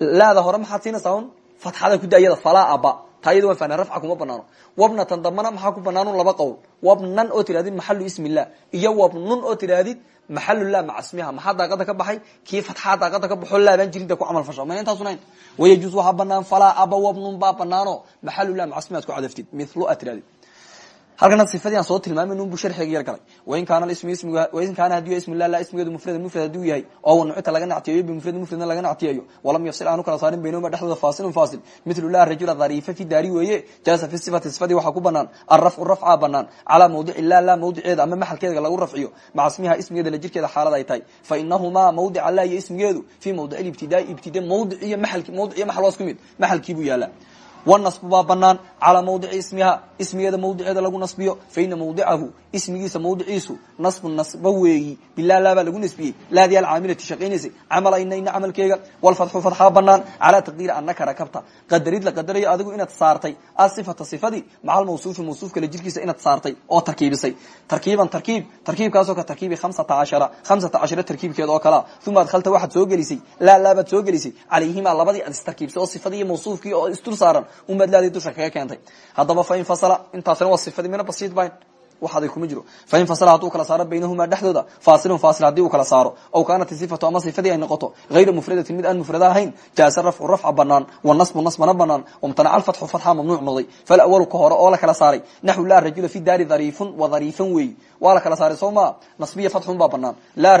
S1: laada hore maxaad siinaysaa un fatxada ku daayada falaa aba taa iyada waan fahna rafca kuma banaano wabnatan dambana maxaa ku banaanun laba qowl? Wabnan oo tidhahdid maxalu ismillah. Iyo wabnun oo tidhahdid maxalulah maca smiha maxaa daaqada ka baxay? Kii fatxaa daaqada ka baxo laabaan jirinta ku camal fasha mayna intaasunayn wayajuus waxaa banaan falaa aba wabnun baa banaano maxalulah maca smiha ad ku cadaftid. Mithlu aad halkana sifadii aan soo tilmaamin unbu sharxiga yar galay. Wain kaana ism ismig wain kaana haduu yahay ismillah la ismigeedu mufradan mufrad haduu yahay. Oo wanucita laga nactiyeeyo bimufrad mufradna laga nactiyeeyo walam yafsil aanu kala saarin baynahuma dhexdooda faasilun faasil. Mithlu la rajula dhariifa fi daari weeye. Jaasa fi sifati sifadii waxaa ku banaan alrafcu rafcaa banaan calaa mawdici la la mawdiceeda ama maxalkeeda lagu rafciyo. Maca smiha ismigeeda la jirkeeda xaalad ay tahay. Fa inahumaa mawdica la iyo ismigeedu fi mawdici ibtidaai ibtida mawdic iyo maal mawdic iyo maxal waa mid. Maxalkiibuu yaalaa wanasbu baa banaan calaa mawdici ismiha. Ismigeeda mawdiceeda lagu nasbiyo. Faina mawdicahu ismigiisa mawdiciisu nasbu nasba weeyi. Bilaa laabaa lagu nasbiyey. Laadi alcaamilati shaqaynaysay camala inayna camalkeega. Walfatxu fatxaa banaan calaa taqdiiri anaka rakabta. Qadarid la qadarayo adigu inaad saartay. Asifata sifadii maca almawsuufi mawsuuf kale jirkiisa inaad saartay oo tarkiibisay. Tarkiiban tarkiib. Tarkiibkaasoo ka tarkiibi hamsata cashara. Hamsata oo kalea uma adkhalta waxaad soo gelisay. Laa laabaad soo gelisay. Calayhimaa labadii aad istarkiibsay oo sifadii mawsuufkii oo isdul saaran umaad laadii dusha kaga keentay. Haddaba fain fasala intaasina waa sifadii mina basiid bayn. Waxaday kuma jiro. Fain fasala hadduu kala saaro baynahumaa dhexdooda faasilun faasil haddii kala saaro. Aw kaanat sifatu ama sifadii ay noqoto hayra mufradatin mid aan mufrada ahayn jaasa rafcu rafca banaan wanasbu nasbana banaan wamtanaca alfatxu fatxa mamnuuc noqday. Falawalu ka hore oo la kala saaray naxu laa rajula fi daari dhariifun wa dhariifan weeyi waa la kala saaray soo maa nasbiya fatxun baa banaan laa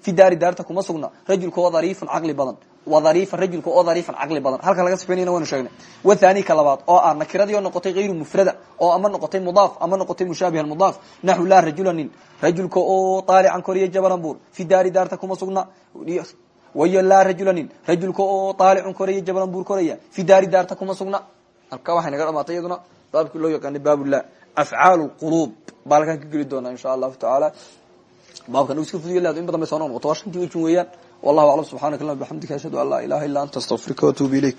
S1: fi daari daarta kuma sugna rajulka oo dhariifun caqli badan wariifa rajulka oo dhariifan caqli badan halka laga sifaynayna waynu sheegnay wathani ka labaad oo ah nakiradii oo noqotay hayru mufrada oo ama noqotay mudaaf ama noqotay mushaabiha mudaaf naxu laa rajula nin rajulka oo taalican koriya jabalan buur fi daari daarta kuma sugna wayo laa rajula nin oo taalicun koraya jabalan buur koraya fi daari daarta kuma sugna halka waxay naga dhamaatay iyaduna loo yaqaanay baabullah afcaal qulub baa halkaan ka geli doonaa insha allahu tacaala baabkan iska fudiyo laado in badan bay soo noqoto waa shantii wejin weeyaan. Wallahu aclam subxanaka allahuma bixamdika ashhadu an laa ilaha illa anta astaqfiruka watuubu ilayk